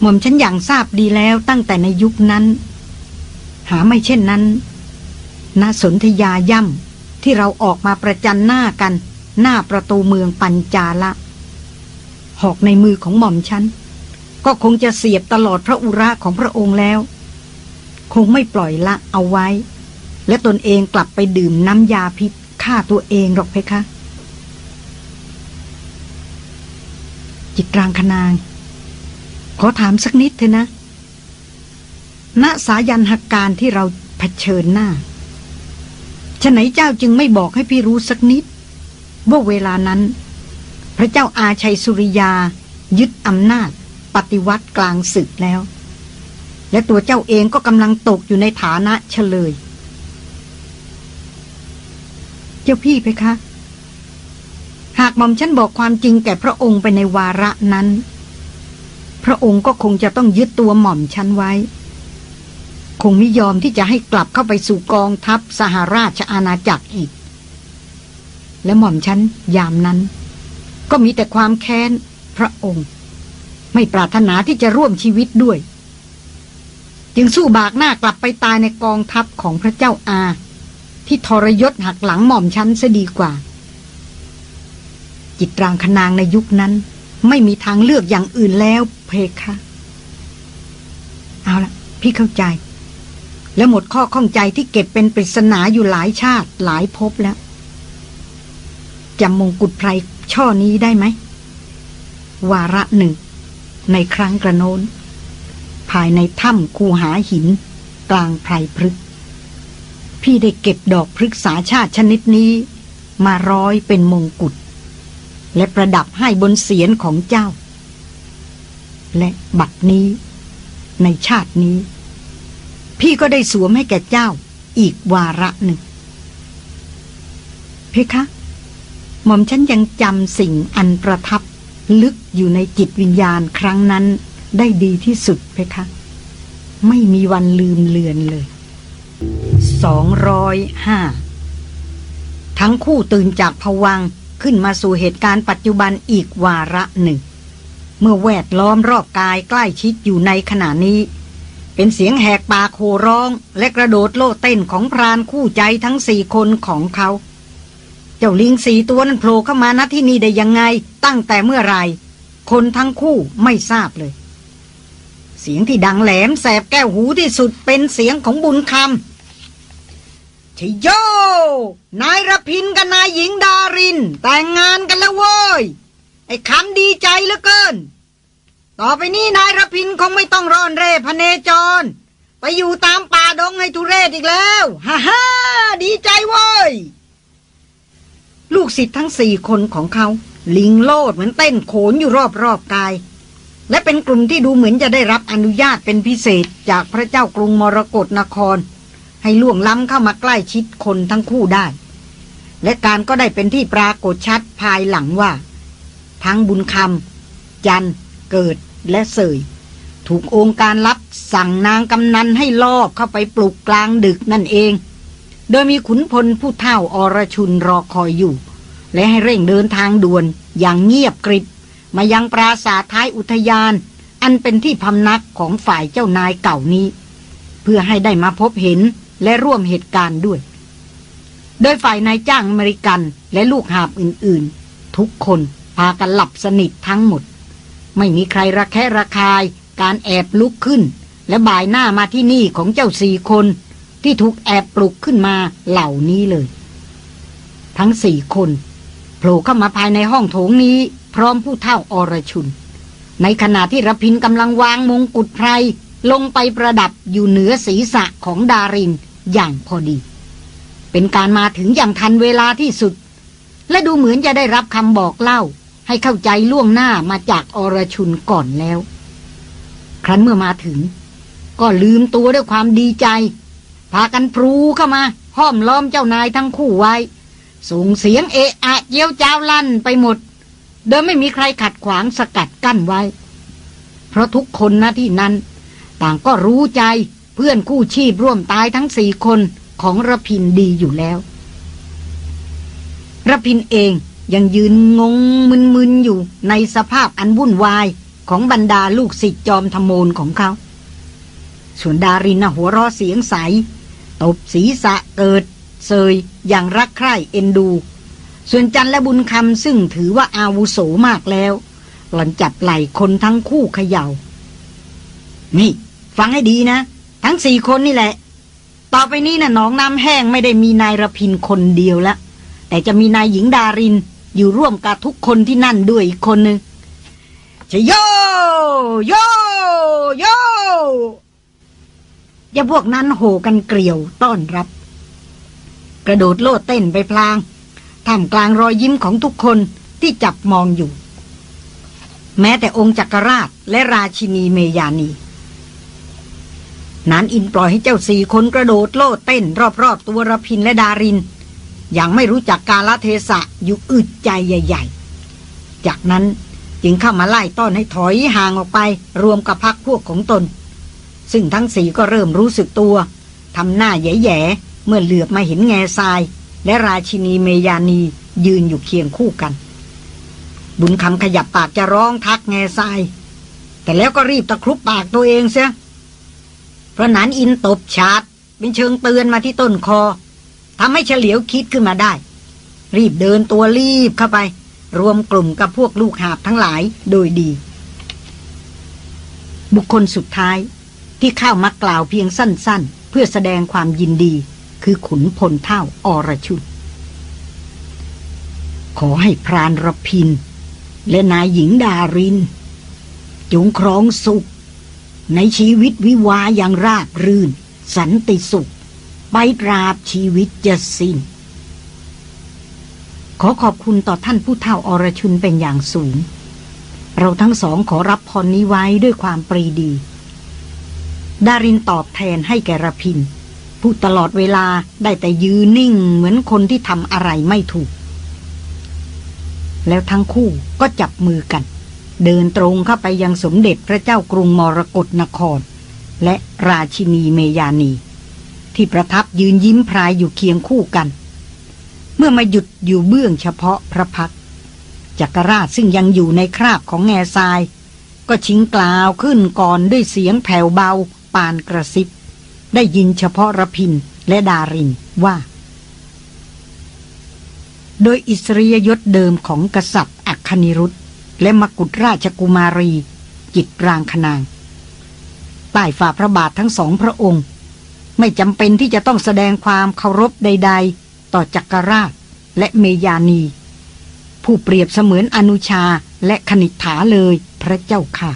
หม่อมฉันอย่างทราบดีแล้วตั้งแต่ในยุคนั้น หาไม่เช่นนั้นณสนธยาย่ำที่เราออกมาประจันหน้ากัน หน้าประตูเมืองปัญจาละหอกในมือของหม่อมฉัน ก็คงจะเสียบตลอดพระอุระของพระองค์แล้ว คงไม่ปล่อยละเอาไว้ และตนเองกลับไปดื่มน้ำยาพิษฆ่าตัวเองหรอกเพคะ จิตรางคนาง ขอถามสักนิดเถอะนะ ณสายันหการที่เราเผชิญหน้าฉะไหนเจ้าจึงไม่บอกให้พี่รู้สักนิด ว่าเวลานั้น พระเจ้าอาชัยสุริยา ยึดอำนาจ ปฏิวัติกลางศึกแล้ว และตัวเจ้าเองก็กำลังตกอยู่ในฐานะเฉลย เจ้าพี่เพคะ หากหม่อมฉันบอกความจริงแก่พระองค์ไปในวาระนั้น พระองค์ก็คงจะต้องยึดตัวหม่อมฉันไว้ คงไม่ยอมที่จะให้กลับเข้าไปสู่กองทัพสหราชอาณาจักรอีก และหม่อมฉันยามนั้น ก็มีแต่ความแค้นพระองค์ ไม่ปรารถนาที่จะร่วมชีวิตด้วย จึงสู้บากหน้ากลับไปตายในกองทัพของพระเจ้าอา ที่ทรยศหักหลังหม่อมฉันซะดีกว่า จิตรางคนางในยุคนั้น ไม่มีทางเลือกอย่างอื่นแล้วเพคะ เอาละพี่เข้าใจ และหมดข้อข้องใจที่เก็บเป็นปริศนาอยู่หลายชาติหลายภพแล้วจำมงกุฎไพรช่อนี้ได้ไหม วาระหนึ่ง ในครั้งกระโน้น ภายในถ้ำคูหาหิน กลางไพรพฤกษพี่ได้เก็บดอกพฤกษาชาติชนิดนี้ มาร้อยเป็นมงกุฎและประดับให้บนเสียนของเจ้า และบัดนี้ ในชาตินี้ พี่ก็ได้สวมให้แก่เจ้า อีกวาระหนึ่ง เพคะ หม่อมฉันยังจำสิ่งอันประทับ ลึกอยู่ในจิตวิญญาณครั้งนั้นได้ดีที่สุดเพคะ ไม่มีวันลืมเลือนเลยสองร้อยห้าทั้งคู่ตื่นจากผวังขึ้นมาสู่เหตุการณ์ปัจจุบันอีกวาระหนึ่ง เมื่อแวดล้อมรอบกายใกล้ชิดอยู่ในขณะนี้ เป็นเสียงแหกปากโหร้อง และกระโดดโลดเต้นของพรานคู่ใจทั้งสี่คนของเขา เจ้าลิงสีตัวนั้นโผล่เข้ามาณที่นี่ได้ยังไง ตั้งแต่เมื่อไรคนทั้งคู่ไม่ทราบเลย เสียงที่ดังแหลมแสบแก้วหูที่สุดเป็นเสียงของบุญคำชโย นายรพินกับนายหญิงดาริน แต่งงานกันแล้วเว้ย ไอ้คำดีใจเหลือเกิน ต่อไปนี้นายรพินคงไม่ต้องร่อนเร่พเนจร ไปอยู่ตามป่าดงให้ทุเรศอีกแล้วฮ่าฮ่าดีใจเว้ย ลูกศิษย์ทั้งสี่คนของเขา ลิงโลดเหมือนเต้นโขนอยู่รอบๆกาย และเป็นกลุ่มที่ดูเหมือนจะได้รับอนุญาตเป็นพิเศษจากพระเจ้ากรุงมรกรนคร ให้ล่วงล้ำเข้ามาใกล้ชิดคนทั้งคู่ได้ และการก็ได้เป็นที่ปรากฏชัดภายหลังว่า ทั้งบุญคำจันเกิด และเสย ถูกองค์การลับสั่งนางกำนันให้ลอบเข้าไปปลุกกลางดึกนั่นเอง โดยมีขุนพลผู้เท่าอรชุนรอคอยอยู่ และให้เร่งเดินทางด่วนอย่างเงียบกริบ มายังปราสาทท้ายอุทยาน อันเป็นที่พำนักของฝ่ายเจ้านายเก่านี้ เพื่อให้ได้มาพบเห็นและร่วมเหตุการณ์ด้วย โดยฝ่ายนายจ้างอเมริกันและลูกหาบอื่นๆ ทุกคนพากันหลับสนิททั้งหมด ไม่มีใครระแคะระคาย การแอบลุกขึ้น และบ่ายหน้ามาที่นี่ของเจ้าสี่คน ที่ถูกแอบปลุกขึ้นมาเหล่านี้เลย ทั้งสี่คนโผล่เข้ามาภายในห้องโถงนี้ พร้อมผู้เท่าอรชุน ในขณะที่รพินกำลังวางมงกุฎไพรลงไปประดับอยู่เหนือศีรษะของดารินอย่างพอดี เป็นการมาถึงอย่างทันเวลาที่สุด และดูเหมือนจะได้รับคำบอกเล่า ให้เข้าใจล่วงหน้ามาจากอรชุนก่อนแล้ว ครั้นเมื่อมาถึง ก็ลืมตัวด้วยความดีใจ พากันพลูเข้ามา ห้อมล้อมเจ้านายทั้งคู่ไว้ ส่งเสียงเอะอะเจียวจ้าวลั่นไปหมด โดยไม่มีใครขัดขวางสกัดกั้นไว้ เพราะทุกคนนะที่นั้น ต่างก็รู้ใจเพื่อนคู่ชีพร่วมตายทั้งสี่คนของระพินดีอยู่แล้วระพินเอง ยังยืนงงมึนๆอยู่ในสภาพอันวุ่นวายของบรรดาลูกศิษย์จอมธโมนของเขา ส่วนดารินหัวรอเสียงใส ตบศีรษะเกิดเซยอย่างรักใคร่เอ็นดู ส่วนจันและบุญคำซึ่งถือว่าอาวุโสมากแล้ว หล่อนจับไหล่คนทั้งคู่เขยา่า นี่ ฟังให้ดีนะ ทั้งสี่คนนี่แหละ ต่อไปนี้นะ่ะหนองน้ำแห้งไม่ได้มีนายระพินคนเดียวละแต่จะมีนายหญิงดาริน อยู่ร่วมกับทุกคนที่นั่นด้วยอีกคนหนึ่งจะโยโยโยอย่าพวกนั้นโห่กันเกลียวต้อนรับ กระโดดโลดเต้นไปพลางท่ามกลางรอยยิ้มของทุกคนที่จับมองอยู่ แม้แต่องค์จักรราชและราชินีเมยานีนานอินปล่อยให้เจ้าสี่คนกระโดดโลดเต้นรอบๆตัวรพินและดาริน อย่างไม่รู้จักกาลเทศะอยู่อึดใจใหญ่ ๆ จากนั้นจึงเข้ามาไล่ต้อนให้ถอยห่างออกไปรวมกับพักพวกของตน ซึ่งทั้งสี่ก็เริ่มรู้สึกตัวทำหน้าแย่ๆ เมื่อเหลือบมาเห็นแง่ทราย และราชินีเมยานียืนอยู่เคียงคู่กัน บุญคำขยับปากจะร้องทักแง่ทราย แต่แล้วก็รีบตะครุบปากตัวเองเสียเพราะนันอินตบชาดเป็นเชิงเตือนมาที่ต้นคอ ทำให้เฉลียวคิดขึ้นมาได้ รีบเดินตัวรีบเข้าไป รวมกลุ่มกับพวกลูกหาบทั้งหลายโดยดี บุคคลสุดท้ายที่เข้ามากล่าวเพียงสั้น ๆ เพื่อแสดงความยินดีคือขุนพลเท่าอรชุนขอให้พรานรพิน และนายหญิงดาริน จงครองสุข ในชีวิตวิวาอย่างราบรื่น สันติสุข ไปตราบชีวิตจะสิ้น ขอขอบคุณต่อท่านผู้เฒ่าอรชุนเป็นอย่างสูง เราทั้งสองขอรับพรนี้ไว้ด้วยความปรีดี ดารินตอบแทนให้แกระพินพูดตลอดเวลาได้แต่ยืนนิ่งเหมือนคนที่ทำอะไรไม่ถูก แล้วทั้งคู่ก็จับมือกัน เดินตรงเข้าไปยังสมเด็จพระเจ้ากรุงมรกรนคร และราชินีเมยานี ที่ประทับยืนยิ้มพรายอยู่เคียงคู่กัน เมื่อมาหยุดอยู่เบื้องเฉพาะพระพักจักรราชซึ่งยังอยู่ในคราบของแง่ทราย ก็ชิงกล่าวขึ้นก่อนด้วยเสียงแผ่วเบาปานกระซิบ ได้ยินเฉพาะระพินและดารินว่า โดยอิสริยยศเดิมของกษัตริย์อัคนิรุธและมกุฎราชกุมารี จิตรางคนางใต้ฝ่าพระบาททั้งสองพระองค์ ไม่จำเป็นที่จะต้องแสดงความเคารพใด ๆ ต่อจักรราชและเมยานี ผู้เปรียบเสมือนอนุชาและคณิฐาเลยพระเจ้าค่ะ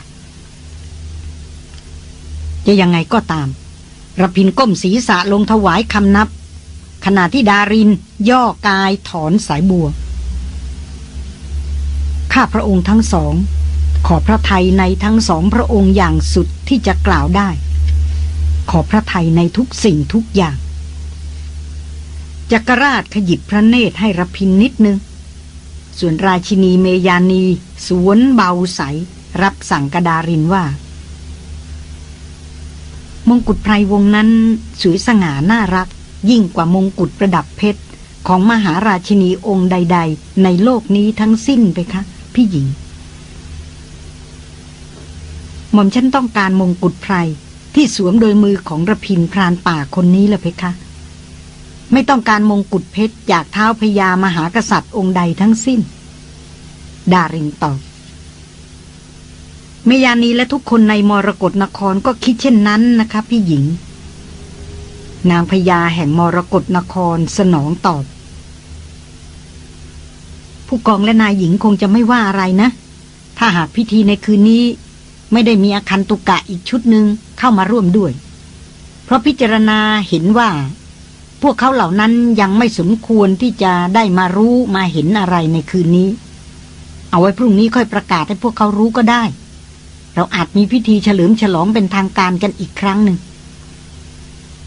จะยังไงก็ตามระพินก้มศีรษะลงถวายคำนับ ขณะที่ดาริน ย่อกายถอนสายบัว ข้าพระองค์ทั้งสอง ขอพระไทยในทั้งสองพระองค์อย่างสุดที่จะกล่าวได้ ขอพระไทยในทุกสิ่งทุกอย่าง จักรราชขยิบพระเนตรให้รพินนิดนึง ส่วนราชินีเมยานี สวนเบาใส รับสั่งกระดารินว่า มงกุฎไพรวงนั้นสวยสง่าน่ารัก ยิ่งกว่ามงกุฎประดับเพชร ของมหาราชินีองค์ใด ๆ ในโลกนี้ทั้งสิ้นไปคะ พี่หญิงหม่อมฉันต้องการมงกุฎไพร ที่สวมโดยมือของระพินพรานป่าคนนี้ละเพคะ ไม่ต้องการมงกุฎเพชรจากเท้าพญามหากษัตริย์องค์ใดทั้งสิ้น ดารินตอบเมยานีและทุกคนในมรกรนครก็คิดเช่นนั้นนะคะพี่หญิง นางพญาแห่งมรกรนครสนองตอบ ผู้กองและนายหญิงคงจะไม่ว่าอะไรนะ ถ้าหากพิธีในคืนนี้ ไม่ได้มีอาคันตุกะอีกชุดหนึ่งเข้ามาร่วมด้วย เพราะพิจารณาเห็นว่า พวกเขาเหล่านั้นยังไม่สมควรที่จะได้มารู้มาเห็นอะไรในคืนนี้ เอาไว้พรุ่งนี้ค่อยประกาศให้พวกเขารู้ก็ได้ เราอาจมีพิธีเฉลิมฉลองเป็นทางการกันอีกครั้งหนึ่ง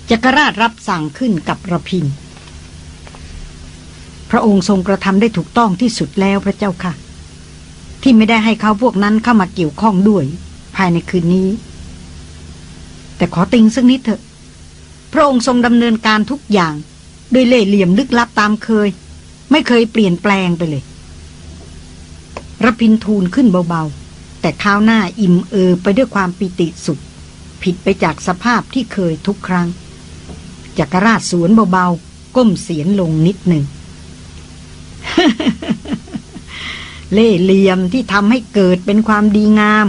จักรราชรับสั่งขึ้นกับระพิน พระองค์ทรงกระทำได้ถูกต้องที่สุดแล้วพระเจ้าค่ะ ที่ไม่ได้ให้เขาพวกนั้นเข้ามาเกี่ยวข้องด้วย ภายในคืนนี้ แต่ขอติงสักนิดเถอะ พระองค์ทรงดำเนินการทุกอย่าง โดยเล่ห์เหลี่ยมลึกลับตามเคย ไม่เคยเปลี่ยนแปลงไปเลยระพินทูลขึ้นเบาๆ แต่ข้าวหน้าอิ่มเออไปด้วยความปิติสุข ผิดไปจากสภาพที่เคยทุกครั้งจักรราชสวนเบาๆ ก้มเสียนลงนิดหนึ่ง เล่เหลี่ยมที่ทำให้เกิดเป็นความดีงาม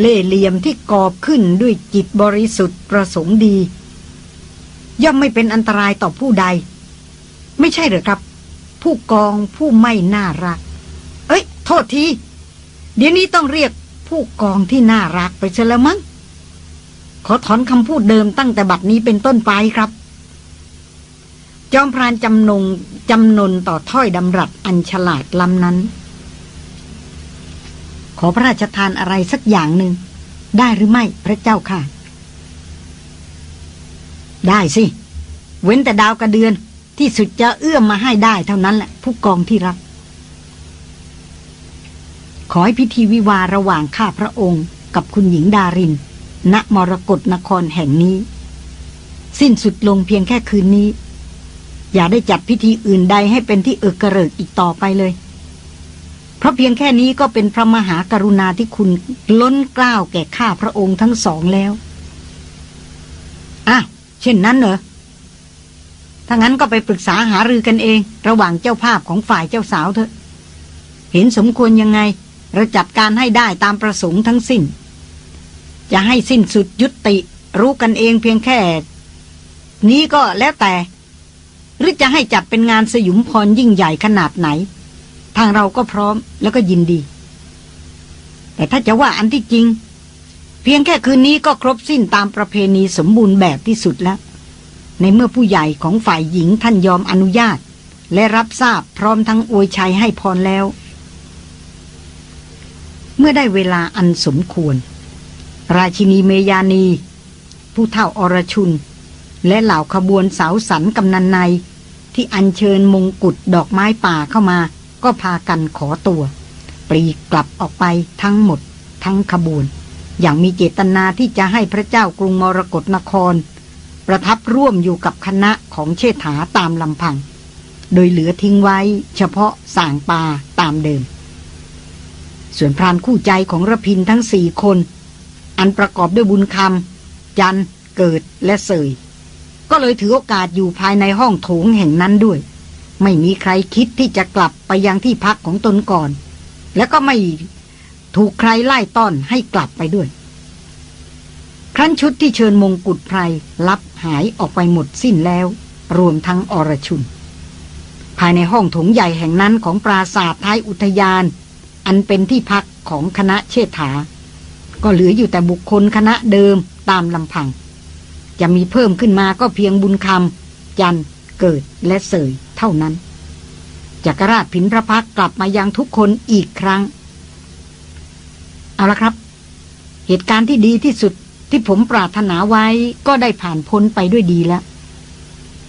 เล่เหลี่ยมที่กอบขึ้นด้วยจิตบริสุทธิ์ประสงค์ดี ย่อมไม่เป็นอันตรายต่อผู้ใด ไม่ใช่หรือครับ ผู้กองผู้ไม่น่ารัก เอ้ย โทษที เดี๋ยวนี้ต้องเรียกผู้กองที่น่ารักไปเสียแล้วมั้งขอถอนคำพูดเดิมตั้งแต่บัดนี้เป็นต้นไปครับ จอมพรานจำนงจำนนต่อถ้อยดำรัสอันฉลาดลำนั้น ขอพระราชทานอะไรสักอย่างหนึ่ง ได้หรือไม่พระเจ้าค่ะ ได้สิ เว้นแต่ดาวกระเดือนที่สุดจะเอื้อมมาให้ได้เท่านั้นแหละผู้กองที่รัก ขอให้พิธีวิวาระหว่างข้าพระองค์ กับคุณหญิงดาริน ณมรกรนครแห่งนี้ สิ้นสุดลงเพียงแค่คืนนี้ อย่าได้จัดพิธีอื่นใดให้เป็นที่เอกระเริกอีกต่อไปเลย เพราะเพียงแค่นี้ก็เป็นพระมหากรุณาที่คุณล้นเกล้าวแก่ข้าพระองค์ทั้งสองแล้วอ้าวเช่นนั้นเหรอถ้างั้นก็ไปปรึกษาหารือกันเอง ระหว่างเจ้าภาพของฝ่ายเจ้าสาวเถอะ เห็นสมควรยังไง เราจัดการให้ได้ตามประสงค์ทั้งสิ้น จะให้สิ้นสุดยุติ รู้กันเองเพียงแค่ นี้ก็แล้วแต่ หรือจะให้จัดเป็นงานสยุมพรยิ่งใหญ่ขนาดไหน ทางเราก็พร้อมแล้วก็ยินดี แต่ถ้าจะว่าอันที่จริง เพียงแค่คืนนี้ก็ครบสิ้นตามประเพณีสมบูรณ์แบบที่สุดแล้ว ในเมื่อผู้ใหญ่ของฝ่ายหญิงท่านยอมอนุญาต และรับทราบพร้อมทั้งอวยชัยให้พรแล้ว เมื่อได้เวลาอันสมควร ราชินีเมยานี ผู้เท่าอรชุน และเหล่าขบวนสาวสันกำนันในที่อัญเชิญมงกุฎดอกไม้ป่าเข้ามา ก็พากันขอตัว ปรีกลับออกไปทั้งหมด ทั้งขบวน อย่างมีเจตนาที่จะให้พระเจ้ากรุงมรกรนคร ประทับร่วมอยู่กับคณะของเชษฐาตามลำพัง โดยเหลือทิ้งไว้เฉพาะสางปาตามเดิม ส่วนพรานคู่ใจของระพินทั้งสี่คน อันประกอบด้วยบุญคำจันเกิดและเสยก็เลยถือโอกาสอยู่ภายในห้องโถงแห่งนั้นด้วย ไม่มีใครคิดที่จะกลับไปยังที่พักของตนก่อน แล้วก็ไม่ถูกใครไล่ต้อนให้กลับไปด้วย ครั้นชุดที่เชิญมงกุฎไพรลับหายออกไปหมดสิ้นแล้ว รวมทั้งอรชุน ภายในห้องถงใหญ่แห่งนั้นของปราสาทท้ายอุทยาน อันเป็นที่พักของคณะเชษฐา ก็เหลืออยู่แต่บุคคลคณะเดิมตามลำพัง จะมีเพิ่มขึ้นมาก็เพียงบุญคำจันเกิดและเสย เท่านั้นจักรราชผินพระพักกลับมายังทุกคนอีกครั้ง เอาละครับ เหตุการณ์ที่ดีที่สุดที่ผมปรารถนาไว้ก็ได้ผ่านพ้นไปด้วยดีแล้ว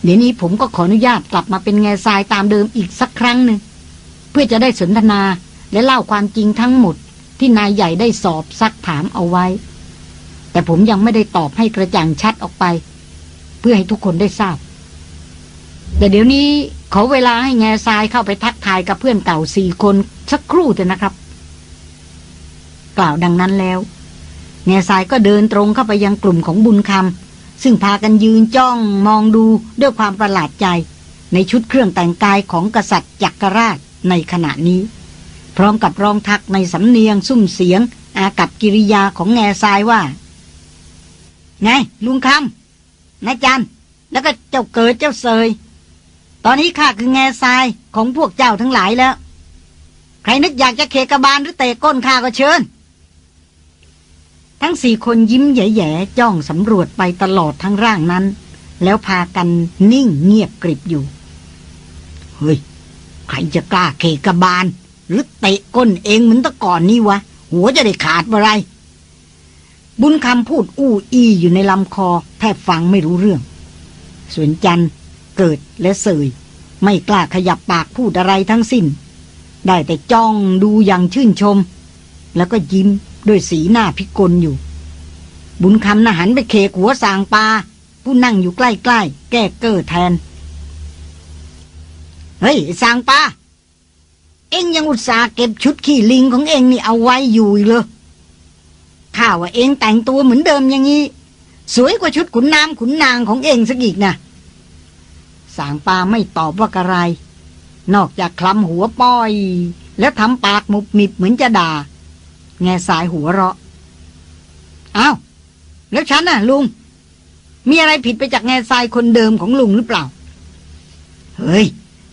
เดี๋ยวนี้ผมก็ขออนุญาตกลับมาเป็นแง่ทรายตามเดิมอีกสักครั้งหนึ่งเพื่อจะได้สนทนาและเล่าความจริงทั้งหมด ที่นายใหญ่ได้สอบซักถามเอาไว้ แต่ผมยังไม่ได้ตอบให้กระจ่างชัดออกไป เพื่อให้ทุกคนได้ทราบ แต่เดี๋ยวนี้ ขอเวลาให้แง่ทรายเข้าไปทักทายกับเพื่อนเก่าสี่คนสักครู่เถอะนะครับ กล่าวดังนั้นแล้ว แง่ทรายก็เดินตรงเข้าไปยังกลุ่มของบุญคำซึ่งพากันยืนจ้องมองดูด้วยความประหลาดใจ ในชุดเครื่องแต่งกายของกษัตริย์จักรราชในขณะนี้ พร้อมกับร้องทักในสำเนียงซุ้มเสียง อากับกิริยาของแง่ทรายว่า ไงลุงคำนายจันแล้วก็เจ้าเกิดเจ้าเซย ตอนนี้ข้าคือแง่ทรายของพวกเจ้าทั้งหลายแล้ว ใครนึกอยากจะเคกะบาลหรือเตะก้นข้าก็เชิญ ทั้งสี่คนยิ้มแย่ๆจ้องสำรวจไปตลอดทั้งร่างนั้น แล้วพากันนิ่งเงียบกริบอยู่ เฮ้ย ใครจะกล้าเคกะบาลหรือเตะก้นเองเหมือนตะก่อนนี่วะ หัวจะได้ขาดอะไร บุญคำพูดอู้อีอยู่ในลำคอ แทบฟังไม่รู้เรื่อง ส่วนจัน เกิดและเสย ไม่กล้าขยับปากพูดอะไรทั้งสิ้น ได้แต่จ้องดูอย่างชื่นชม แล้วก็ยิ้มด้วยสีหน้าพิกลอยู่ บุญคำนะหันไปเคกหัวสางปลาผู้นั่งอยู่ใกล้ๆ แก้เก้อแทน เฮ้ยสางปลาเอ็งยังอุตส่าห์เก็บชุดขี้ลิงของเอ็งนี่เอาไว้อยู่เลยข้าว่าเอ็งแต่งตัวเหมือนเดิมอย่างนี้ สวยกว่าชุดขุนน้ำขุนนางของเอ็งสักอีกนะ สางปาไม่ตอบว่ากระไร นอกจากคลำหัวป้อย แล้วทำปากมุบมิบเหมือนจะด่า แง่สายหัวเราะอ้าวแล้วฉันน่ะ ลุง มีอะไรผิดไปจากแง่ทรายคนเดิมของลุงหรือเปล่า เฮ้ย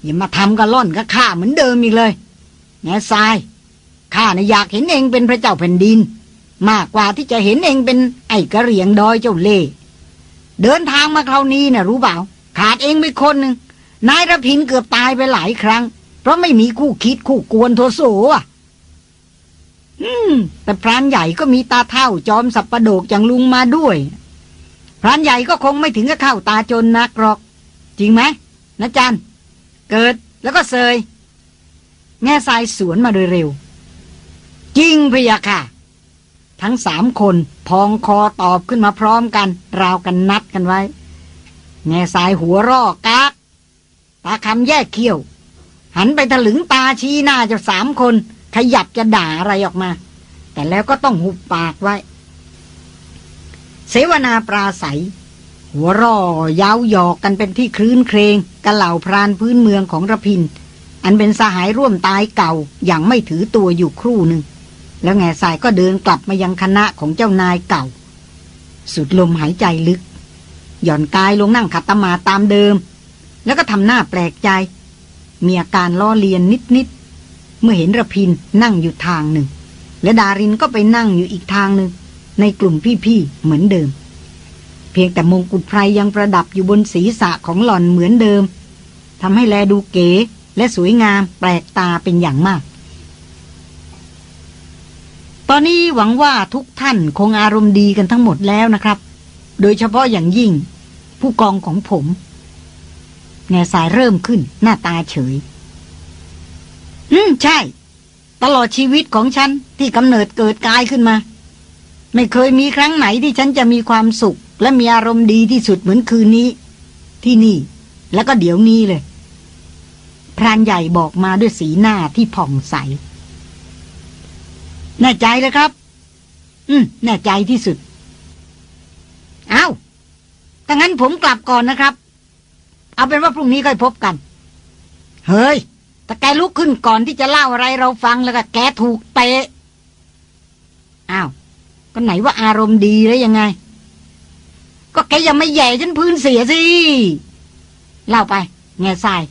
อย่ามาทำกระล่อนกับข้าเหมือนเดิมอีกเลย แง่ทรายข้าน่ะอยากเห็นเองเป็นพระเจ้าแผ่นดิน มากกว่าที่จะเห็นเองเป็นไอ้กระเหรียงดอยเจ้าเล่ เดินทางมาคราวนี้น่ะรู้เปล่า ขาดเองไปคนหนึ่งนายระพินเกือบตายไปหลายครั้ง เพราะไม่มีคู่คิดคู่กวนโทโสอะ อืม แต่พรานใหญ่ก็มีตาเท่าจอมสับประโดกอย่างลุงมาด้วย พรานใหญ่ก็คงไม่ถึงกับเข้าตาจนนักหรอก จริงไหมนะจันเกิดแล้วก็เซย แง่ทรายสวนมาโดยเร็ว จริงพยะค่ะ ทั้งสามคนพองคอตอบขึ้นมาพร้อมกัน ราวกันนัดกันไว้ แง่ทรายหัวรอกกากตาคำแยกเขี้ยว หันไปถลึงตาชี้หน้าเจ้าสามคน ขยับจะด่าอะไรออกมา แต่แล้วก็ต้องหุบปากไว้ เสวนาปราศัย หัวร่อยาวหยอกกันเป็นที่คลื้นเครงกะเหล่าพรานพื้นเมืองของระพิน อันเป็นสหายร่วมตายเก่าอย่างไม่ถือตัวอยู่ครู่หนึ่งแล้วแง่สายก็เดินกลับมายังคณะของเจ้านายเก่า สุดลมหายใจลึก หย่อนกายลงนั่งขัดตมาตามเดิม แล้วก็ทำหน้าแปลกใจ มีอาการล้อเลียนนิดๆเมื่อเห็นระพินนั่งอยู่ทางหนึ่ง และดารินก็ไปนั่งอยู่อีกทางหนึ่ง ในกลุ่มพี่ๆเหมือนเดิม เพียงแต่มงกุฎไพรยังประดับอยู่บนศีรษะของหล่อนเหมือนเดิมทำให้แลดูเก๋และสวยงามแปลกตาเป็นอย่างมาก ตอนนี้หวังว่าทุกท่านคงอารมณ์ดีกันทั้งหมดแล้วนะครับ โดยเฉพาะอย่างยิ่ง ผู้กองของผม แง่สายเริ่มขึ้น หน้าตาเฉย อืม ใช่ ตลอดชีวิตของฉันที่กำเนิดเกิดกายขึ้นมา ไม่เคยมีครั้งไหนที่ฉันจะมีความสุข และมีอารมณ์ดีที่สุดเหมือนคืนนี้ ที่นี่ แล้วก็เดี๋ยวนี้เลย พรานใหญ่บอกมาด้วยสีหน้าที่ผ่องใส แน่ใจเลยครับ อืม แน่ใจที่สุด เอา้าถ้างั้นผมกลับก่อนนะครับ เอาเป็นว่าพรุ่งนี้ค่อยพบกัน เฮ้ย แต่แกลุกขึ้นก่อนที่จะเล่าอะไรเราฟังแล้วก็แกถูกเตะ อ้าว ก็ไหนว่าอารมณ์ดีแล้วยังไง ก็แกยังไม่แย่จนพื้นเสียสิ เล่าไป แง่ทราย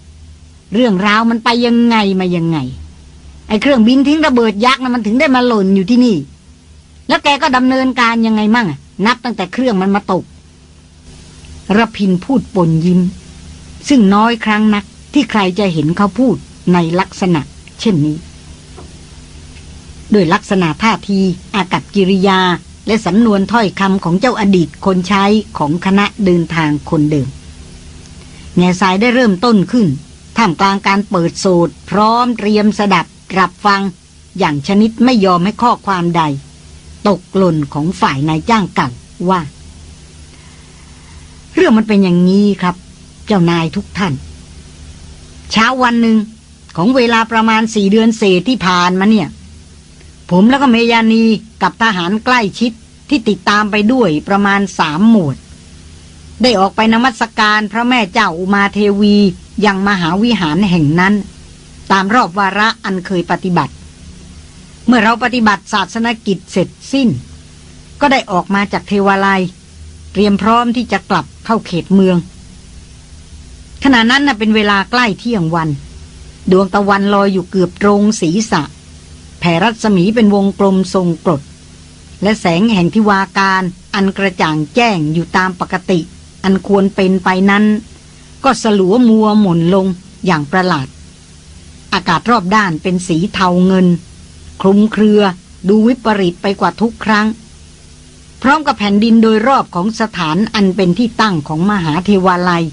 เรื่องราวมันไปยังไงมายังไง ไอ้เครื่องบินทิ้งระเบิดยักษ์นะมันถึงได้มาหล่นอยู่ที่นี่ แล้วแกก็ดำเนินการยังไงมั่ง นับตั้งแต่เครื่องมันมาตกระพินพูดปนยิ้ม ซึ่งน้อยครั้งนักที่ใครจะเห็นเขาพูดในลักษณะ เช่นนี้ โดยลักษณะท่าทีอากับกิริยา และสำนวนถ้อยคำของเจ้าอดีตคนใช้ของคณะเดินทางคนเดิมแง่สายได้เริ่มต้นขึ้นท่ามกลางการเปิดโสดพร้อมเตรียมสดับรับฟัง อย่างชนิดไม่ยอมให้ข้อความใด ตกหล่นของฝ่ายนายจ้างเก่าว่า เรื่องมันเป็นอย่างนี้ครับ เจ้านายทุกท่าน เช้าวันหนึ่งของเวลาประมาณสี่เดือนเศษที่ผ่านมาเนี่ย ผมแล้วก็เมยานีกับทหารใกล้ชิดที่ติดตามไปด้วยประมาณสามหมวด ได้ออกไปนมัสการพระแม่เจ้าอุมาเทวียังมหาวิหารแห่งนั้น ตามรอบวาระอันเคยปฏิบัติ เมื่อเราปฏิบัติศาสนกิจเสร็จสิ้น ก็ได้ออกมาจากเทวาลัย เตรียมพร้อมที่จะกลับเข้าเขตเมือง ขณะนั้นนะเป็นเวลาใกล้เที่ยงวัน ดวงตะวันลอยอยู่เกือบตรงศีรษะ แผ่รัศมีเป็นวงกลมทรงกรด และแสงแห่งทิวาการอันกระจ่างแจ้งอยู่ตามปกติ อันควรเป็นไปนั้น ก็สลัวมัวหม่นลงอย่างประหลาด อากาศรอบด้านเป็นสีเทาเงิน คลุมเครือดูวิปริตไปกว่าทุกครั้ง พร้อมกับแผ่นดินโดยรอบของสถานอันเป็นที่ตั้งของมหาเทวาลัย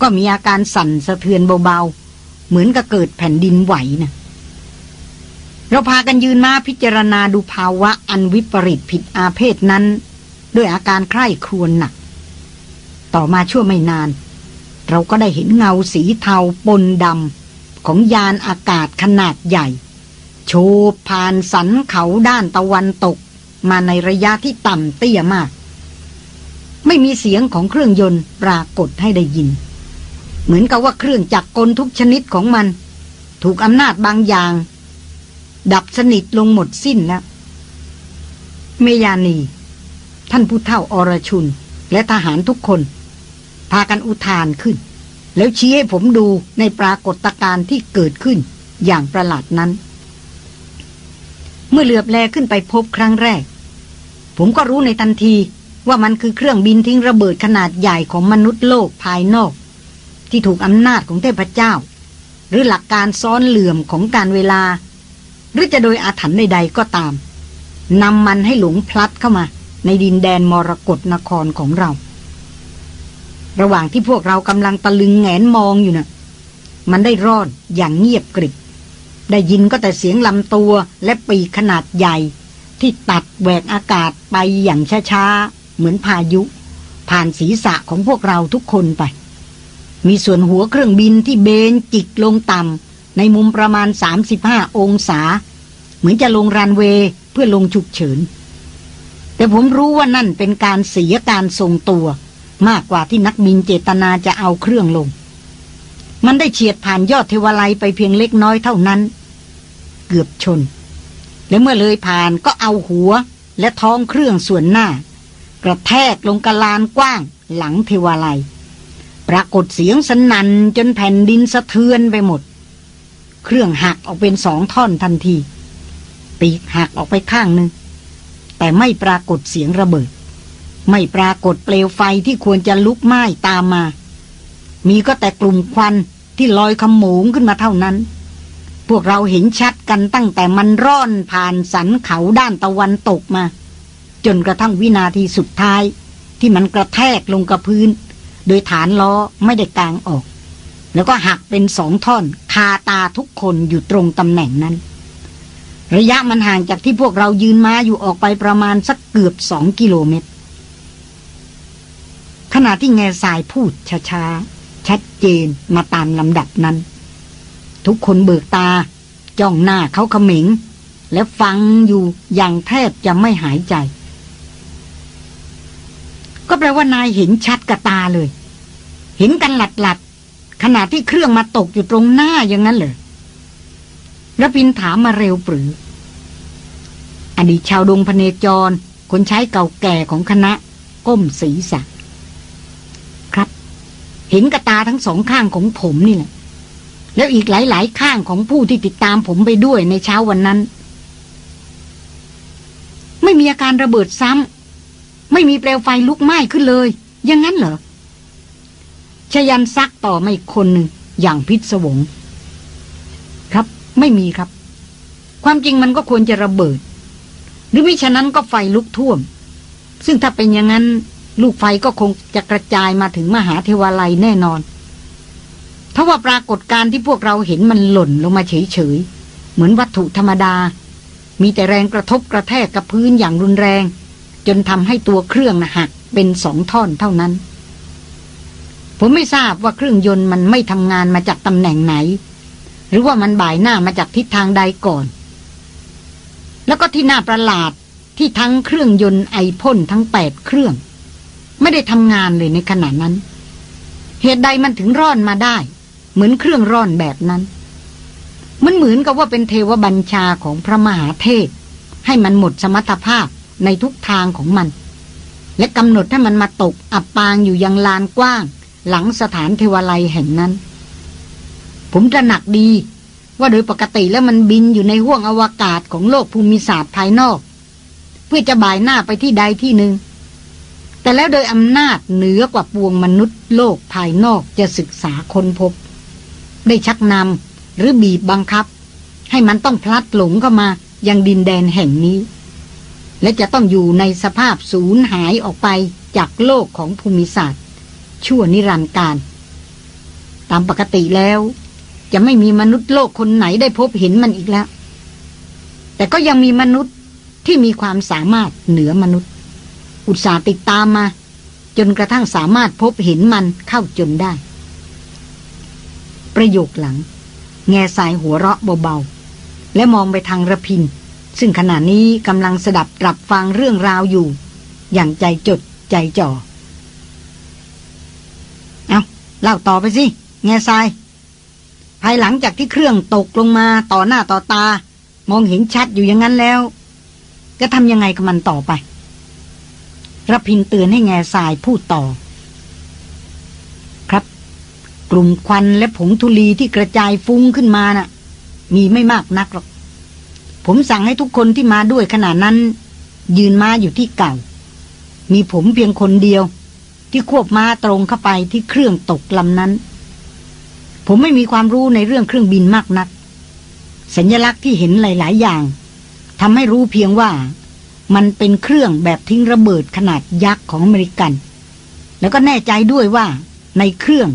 ก็มีอาการสั่นสะเทือนเบาๆ เหมือนกับเกิดแผ่นดินไหวนะเราพากันยืนมาพิจารณาดูภาวะอันวิปริตผิดอาเพศนั้น ด้วยอาการใคร่ครวญหนัก ต่อมาชั่วไม่นาน เราก็ได้เห็นเงาสีเทาปนดำของยานอากาศขนาดใหญ่ โชบผ่านสันเขาด้านตะวันตก มาในระยะที่ต่ำเตี้ยมาก ไม่มีเสียงของเครื่องยนต์ปรากฏให้ได้ยิน เหมือนกับว่าเครื่องจักรกลทุกชนิดของมัน ถูกอำนาจบางอย่าง ดับสนิทลงหมดสิ้นแล้ว เมยานี ท่านผู้เฒ่าอรชุน และทหารทุกคน พากันอุทานขึ้น แล้วชี้ให้ผมดูในปรากฏการณ์ที่เกิดขึ้นอย่างประหลาดนั้น มื่อเหลือบแลขึ้นไปพบครั้งแรก ผมก็รู้ในทันทีว่ามันคือเครื่องบินทิ้งระเบิดขนาดใหญ่ของมนุษย์โลกภายนอก ที่ถูกอำนาจของเทพเจ้า หรือหลักการซ้อนเหลื่อมของการเวลา หรือจะโดยอาถรรพ์ใดๆก็ตามนำมันให้หลงพลัดเข้ามา ในดินแดนมรกรนครของเรา ระหว่างที่พวกเรากำลังตะลึงแงนมองอยู่นะ่ะ มันได้รอดอย่างเงียบกริบ ได้ยินก็แต่เสียงลำตัวและปีกขนาดใหญ่ ที่ตัดแหวกอากาศไปอย่างช้าๆ เหมือนพายุ ผ่านศีรษะของพวกเราทุกคนไป มีส่วนหัวเครื่องบินที่เบนจิกลงต่ำในมุมประมาณ 35 องศา เหมือนจะลงรันเวย์เพื่อลงฉุกเฉิน แต่ผมรู้ว่านั่นเป็นการเสียการทรงตัว มากกว่าที่นักบินเจตนาจะเอาเครื่องลง มันได้เฉียดผ่านยอดเทวาลัยไปเพียงเล็กน้อยเท่านั้น เกือบชน และเมื่อเลยผ่านก็เอาหัวและท้องเครื่องส่วนหน้า กระแทกลงกระลานกว้าง หลังเทวาลัยปรากฏเสียงสนั่นจนแผ่นดินสะเทือนไปหมด เครื่องหักออกเป็นสองท่อนทันที ปีกหักออกไปข้างหนึ่งแต่ไม่ปรากฏเสียงระเบิด ไม่ปรากฏเปลวไฟที่ควรจะลุกไหม้ตามมา มีก็แต่กลุ่มควันที่ลอยขโมงขึ้นมาเท่านั้น พวกเราเห็นชัดกันตั้งแต่มันร่อนผ่านสันเขาด้านตะวันตกมา จนกระทั่งวินาทีสุดท้าย ที่มันกระแทกลงกับพื้น โดยฐานล้อไม่ได้กางออก แล้วก็หักเป็นสองท่อนคาตาทุกคนอยู่ตรงตำแหน่งนั้น ระยะมันห่างจากที่พวกเรายืนมาอยู่ออกไปประมาณสักเกือบสองกิโลเมตรขณะที่แง่สายพูดช้าๆ ชัดเจนมาตามลำดับนั้น ทุกคนเบิกตา จ้องหน้าเขาเขม็ง และฟังอยู่อย่างแทบจะไม่หายใจ ก็แปลว่านายเห็นชัดกับตาเลย เห็นกันหลัดหลัดขณะที่เครื่องมาตกอยู่ตรงหน้าอย่างนั้นเลยรพินถามมาเร็วปรือ อดีตชาวดงพเนจร คนใช้เก่าแก่ของคณะ ก้มศีรษะ เห็นกระตาทั้งสองข้างของผมนี่แหละแล้วอีกหลาย ๆ ข้างของผู้ที่ติดตามผมไปด้วยในเช้าวันนั้น ไม่มีอาการระเบิดซ้ำไม่มีเปลวไฟลุกไหม้ขึ้นเลยยังงั้นเหรอชยันซักต่อไม่คนหนึ่งอย่างพิศวง ครับไม่มีครับ ความจริงมันก็ควรจะระเบิด หรือมิฉะนั้นก็ไฟลุกท่วม ซึ่งถ้าเป็นอย่างนั้น ลูกไฟก็คงจะกระจายมาถึงมหาเทวาลัยแน่นอนถ้าว่าปรากฏการที่พวกเราเห็นมันหล่นลงมาเฉยๆ เหมือนวัตถุธรรมดา มีแต่แรงกระทบกระแทกกับพื้นอย่างรุนแรง จนทำให้ตัวเครื่องนะหักเป็นสองท่อนเท่านั้น ผมไม่ทราบว่าเครื่องยนต์มันไม่ทำงานมาจากตำแหน่งไหน หรือว่ามันบ่ายหน้ามาจากทิศทางใดก่อน แล้วก็ที่น่าประหลาดที่ทั้งเครื่องยนต์ไอพ่นทั้งแปดเครื่อง ไม่ได้ทำงานเลยในขณะนั้น เหตุใดมันถึงร่อนมาได้ เหมือนเครื่องร่อนแบบนั้น มันเหมือนกับว่าเป็นเทวบัญชาของพระมหาเทพให้มันหมดสมรรถภาพในทุกทางของมัน และกำหนดให้มันมาตกอับปางอยู่ยังลานกว้าง หลังสถานเทวาลัยแห่งนั้น ผมตระหนักดี ว่าโดยปกติแล้วมันบินอยู่ในห้วงอวกาศของโลกภูมิศาสตร์ภายนอก เพื่อจะบ่ายหน้าไปที่ใดที่หนึ่ง แต่แล้วโดยอำนาจเหนือกว่าปวงมนุษย์โลกภายนอกจะศึกษาค้นพบ ได้ชักนำหรือบีบบังคับ ให้มันต้องพลัดหลงเข้ามายังดินแดนแห่งนี้ และจะต้องอยู่ในสภาพสูญหายออกไปจากโลกของภูมิศาสตร์ ชั่วนิรันดร์การ ตามปกติแล้ว จะไม่มีมนุษย์โลกคนไหนได้พบเห็นมันอีกแล้ว แต่ก็ยังมีมนุษย์ที่มีความสามารถเหนือมนุษย์ อุตส่าห์ติดตามมา จนกระทั่งสามารถพบเห็นมันเข้าจนได้ ประโยคหลัง แง่สายหัวเราะเบาๆ และมองไปทางระพิน ซึ่งขณะนี้กำลังสดับตรับฟังเรื่องราวอยู่ อย่างใจจดใจจ่อเล่าต่อไปสิ แง่ทราย ภายหลังจากที่เครื่องตกลงมาต่อหน้าต่อตา มองเห็นชัดอยู่อย่างนั้นแล้ว จะทำยังไงกับมันต่อไป รพินเตือนให้แง่ทรายพูดต่อ ครับ กลุ่มควันและผงธุลีที่กระจายฟุ้งขึ้นมานะ่ะ มีไม่มากนักหรอก ผมสั่งให้ทุกคนที่มาด้วยขณะนั้น ยืนมาอยู่ที่เก่า มีผมเพียงคนเดียว ที่ควบม้าตรงเข้าไปที่เครื่องตกลำนั้น ผมไม่มีความรู้ในเรื่องเครื่องบินมากนัก สัญลักษณ์ที่เห็นหลาย ๆ อย่างทำให้รู้เพียงว่า มันเป็นเครื่องแบบทิ้งระเบิดขนาดยักษ์ของอเมริกัน แล้วก็แน่ใจด้วยว่าในเครื่อง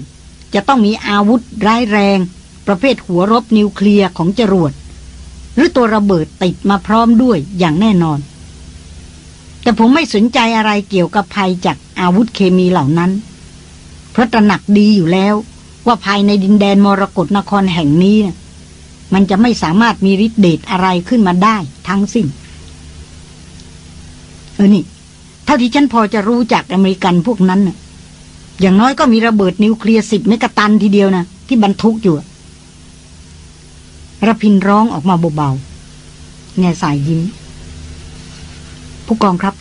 จะต้องมีอาวุธร้ายแรง ประเภทหัวรบนิวเคลียร์ของจรวด หรือตัวระเบิดติดมาพร้อมด้วยอย่างแน่นอน แต่ผมไม่สนใจอะไรเกี่ยวกับภัยจากอาวุธเคมีเหล่านั้น เพราะตระหนักดีอยู่แล้ว ว่าภายในดินแดนมรกรนครแห่งนี้ มันจะไม่สามารถมีฤทธิ์เดชอะไรขึ้นมาได้ทั้งสิ้น เออนี่ เท่าที่ฉันพอจะรู้จากอเมริกันพวกนั้นน่ะ อย่างน้อยก็มีระเบิดนิวเคลียร์สิบเมกะตันทีเดียวนะที่บรรทุกอยู่ระพินร้องออกมาเบาๆแง่สายยิ้ม ผู้กองครับ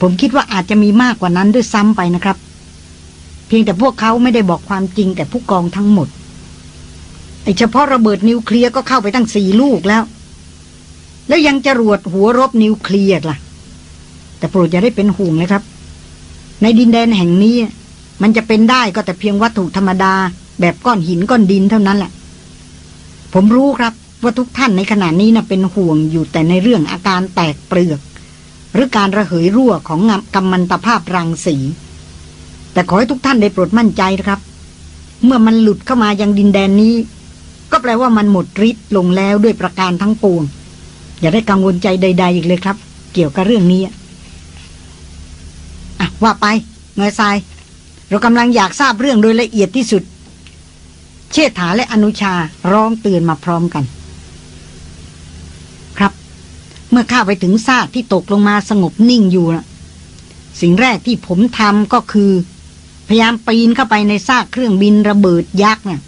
ผมคิดว่าอาจจะมีมากกว่านั้นด้วยซ้ำไปนะครับ เพียงแต่พวกเขาไม่ได้บอกความจริงแต่ผู้กองทั้งหมดไอเฉพาะระเบิดนิวเคลียร์ก็เข้าไปตั้งสี่ลูกแล้ว แล้วยังจะรวดหัวรบนิวเคลียร์ล่ะ แต่โปรดอย่าได้เป็นห่วงนะครับ ในดินแดนแห่งนี้ มันจะเป็นได้ก็แต่เพียงวัตถุธรรมดา แบบก้อนหินก้อนดินเท่านั้นแหละ ผมรู้ครับว่าทุกท่านในขณะนี้นะ่ะเป็นห่วงอยู่แต่ในเรื่องอาการแตกเปลือก หรือการระเหยรั่วของกัมมันตภาพรังสี แต่ขอให้ทุกท่านได้โปรดมั่นใจนะครับ เมื่อมันหลุดเข้ามายังดินแดนนี้ ก็แปลว่ามันหมดฤทธิ์ลงแล้วด้วยประการทั้งปวงอย่าได้กังวลใจใด ๆ อีกเลยครับ เกี่ยวกับเรื่องนี้ อะว่าไปเงยทราย เรากำลังอยากทราบเรื่องโดยละเอียดที่สุด เชษฐาและอนุชาร้องเตือนมาพร้อมกัน ครับ เมื่อข้าไปถึงซากที่ตกลงมาสงบนิ่งอยู่นะสิ่งแรกที่ผมทำก็คือ พยายามปีนเข้าไปในซากเครื่องบินระเบิดยักษ์น่ะ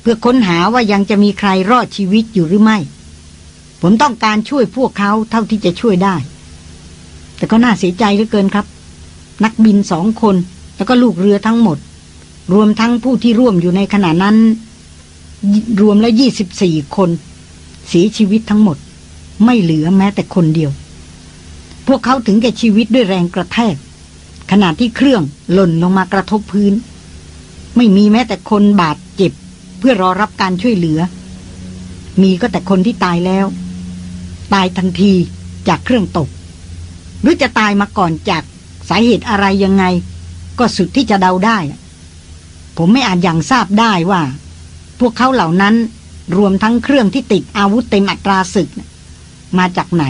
เพื่อค้นหาว่ายังจะมีใครรอดชีวิตอยู่หรือไม่ ผมต้องการช่วยพวกเขาเท่าที่จะช่วยได้ แต่ก็น่าเสียใจเหลือเกินครับ นักบินสองคน แล้วก็ลูกเรือทั้งหมด รวมทั้งผู้ที่ร่วมอยู่ในขณะนั้น รวมแล้วยี่สิบสี่คน เสียชีวิตทั้งหมด ไม่เหลือแม้แต่คนเดียว พวกเขาถึงแก่ชีวิตด้วยแรงกระแทก ขณะที่เครื่องหล่นลงมากระทบพื้น ไม่มีแม้แต่คนบาดเจ็บ เพื่อรอรับการช่วยเหลือ มีก็แต่คนที่ตายแล้ว ตายทันทีจากเครื่องตก หรือจะตายมาก่อนจาก สาเหตุอะไรยังไง ก็สุดที่จะเดาได้ ผมไม่อาจอย่างทราบได้ว่า พวกเขาเหล่านั้นรวมทั้งเครื่องที่ติดอาวุธเต็มอัตราศึก มาจากไหน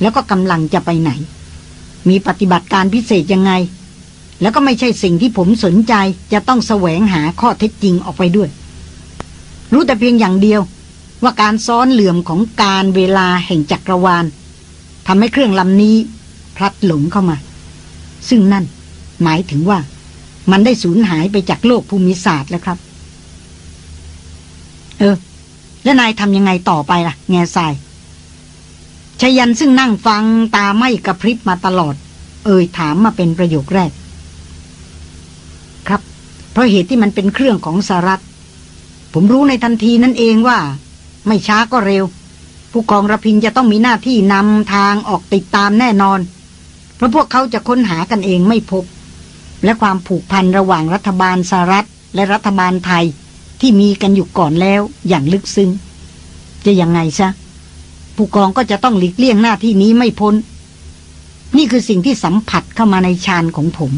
แล้วก็กำลังจะไปไหน มีปฏิบัติการพิเศษยังไง แล้วก็ไม่ใช่สิ่งที่ผมสนใจจะต้องแสวงหาข้อเท็จจริงออกไปด้วย รู้แต่เพียงอย่างเดียวว่าการซ้อนเหลื่อมของการเวลาแห่งจักรวาลทำให้เครื่องลำนี้พลัดหลงเข้ามา ซึ่งนั่นหมายถึงว่า มันได้สูญหายไปจากโลกภูมิศาสตร์แล้วครับ เออ แล้วนายทำยังไงต่อไปล่ะ แง่ทรายชยันซึ่งนั่งฟังตาไม่กระพริบมาตลอด เอ่ยถามมาเป็นประโยคแรก ครับ เพราะเหตุที่มันเป็นเครื่องของสารัฐผมรู้ในทันทีนั่นเองว่า ไม่ช้าก็เร็ว ผู้กองระพินจะต้องมีหน้าที่นำทางออกติดตามแน่นอน เพราะพวกเขาจะค้นหากันเองไม่พบ และความผูกพันระหว่างรัฐบาลสหรัฐ และรัฐบาลไทยที่มีกันอยู่ก่อนแล้วอย่างลึกซึ้ง จะยังไงซะผู้กองก็จะต้องหลีกเลี่ยงหน้าที่นี้ไม่พ้น นี่คือสิ่งที่สัมผัสเข้ามาในชานของผม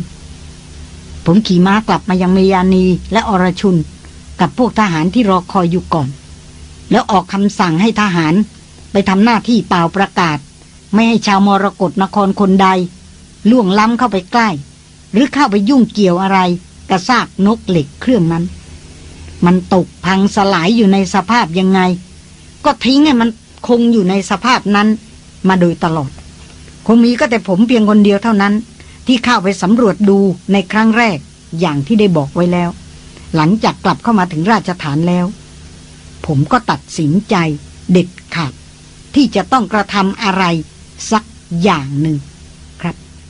ผมขี่ม้ากลับมายังเมยานีและอรชุน กับพวกทหารที่รอคอยอยู่ก่อน แล้วออกคำสั่งให้ทหารไปทำหน้าที่เป่าประกาศ ไม่ให้ชาวมรกรนครคนใด ล่วงล้ำเข้าไปใกล้ หรือเข้าไปยุ่งเกี่ยวอะไรกระซากนกเหล็กเครื่องนั้น มันตกพังสลายอยู่ในสภาพยังไง ก็ทิ้งให้มันคงอยู่ในสภาพนั้น มาโดยตลอด คงมีก็แต่ผมเพียงคนเดียวเท่านั้น ที่เข้าไปสำรวจดูในครั้งแรกอย่างที่ได้บอกไว้แล้ว หลังจากกลับเข้ามาถึงราชฐานแล้ว ผมก็ตัดสินใจเด็ดขาดที่จะต้องกระทำอะไร สักอย่างหนึ่ง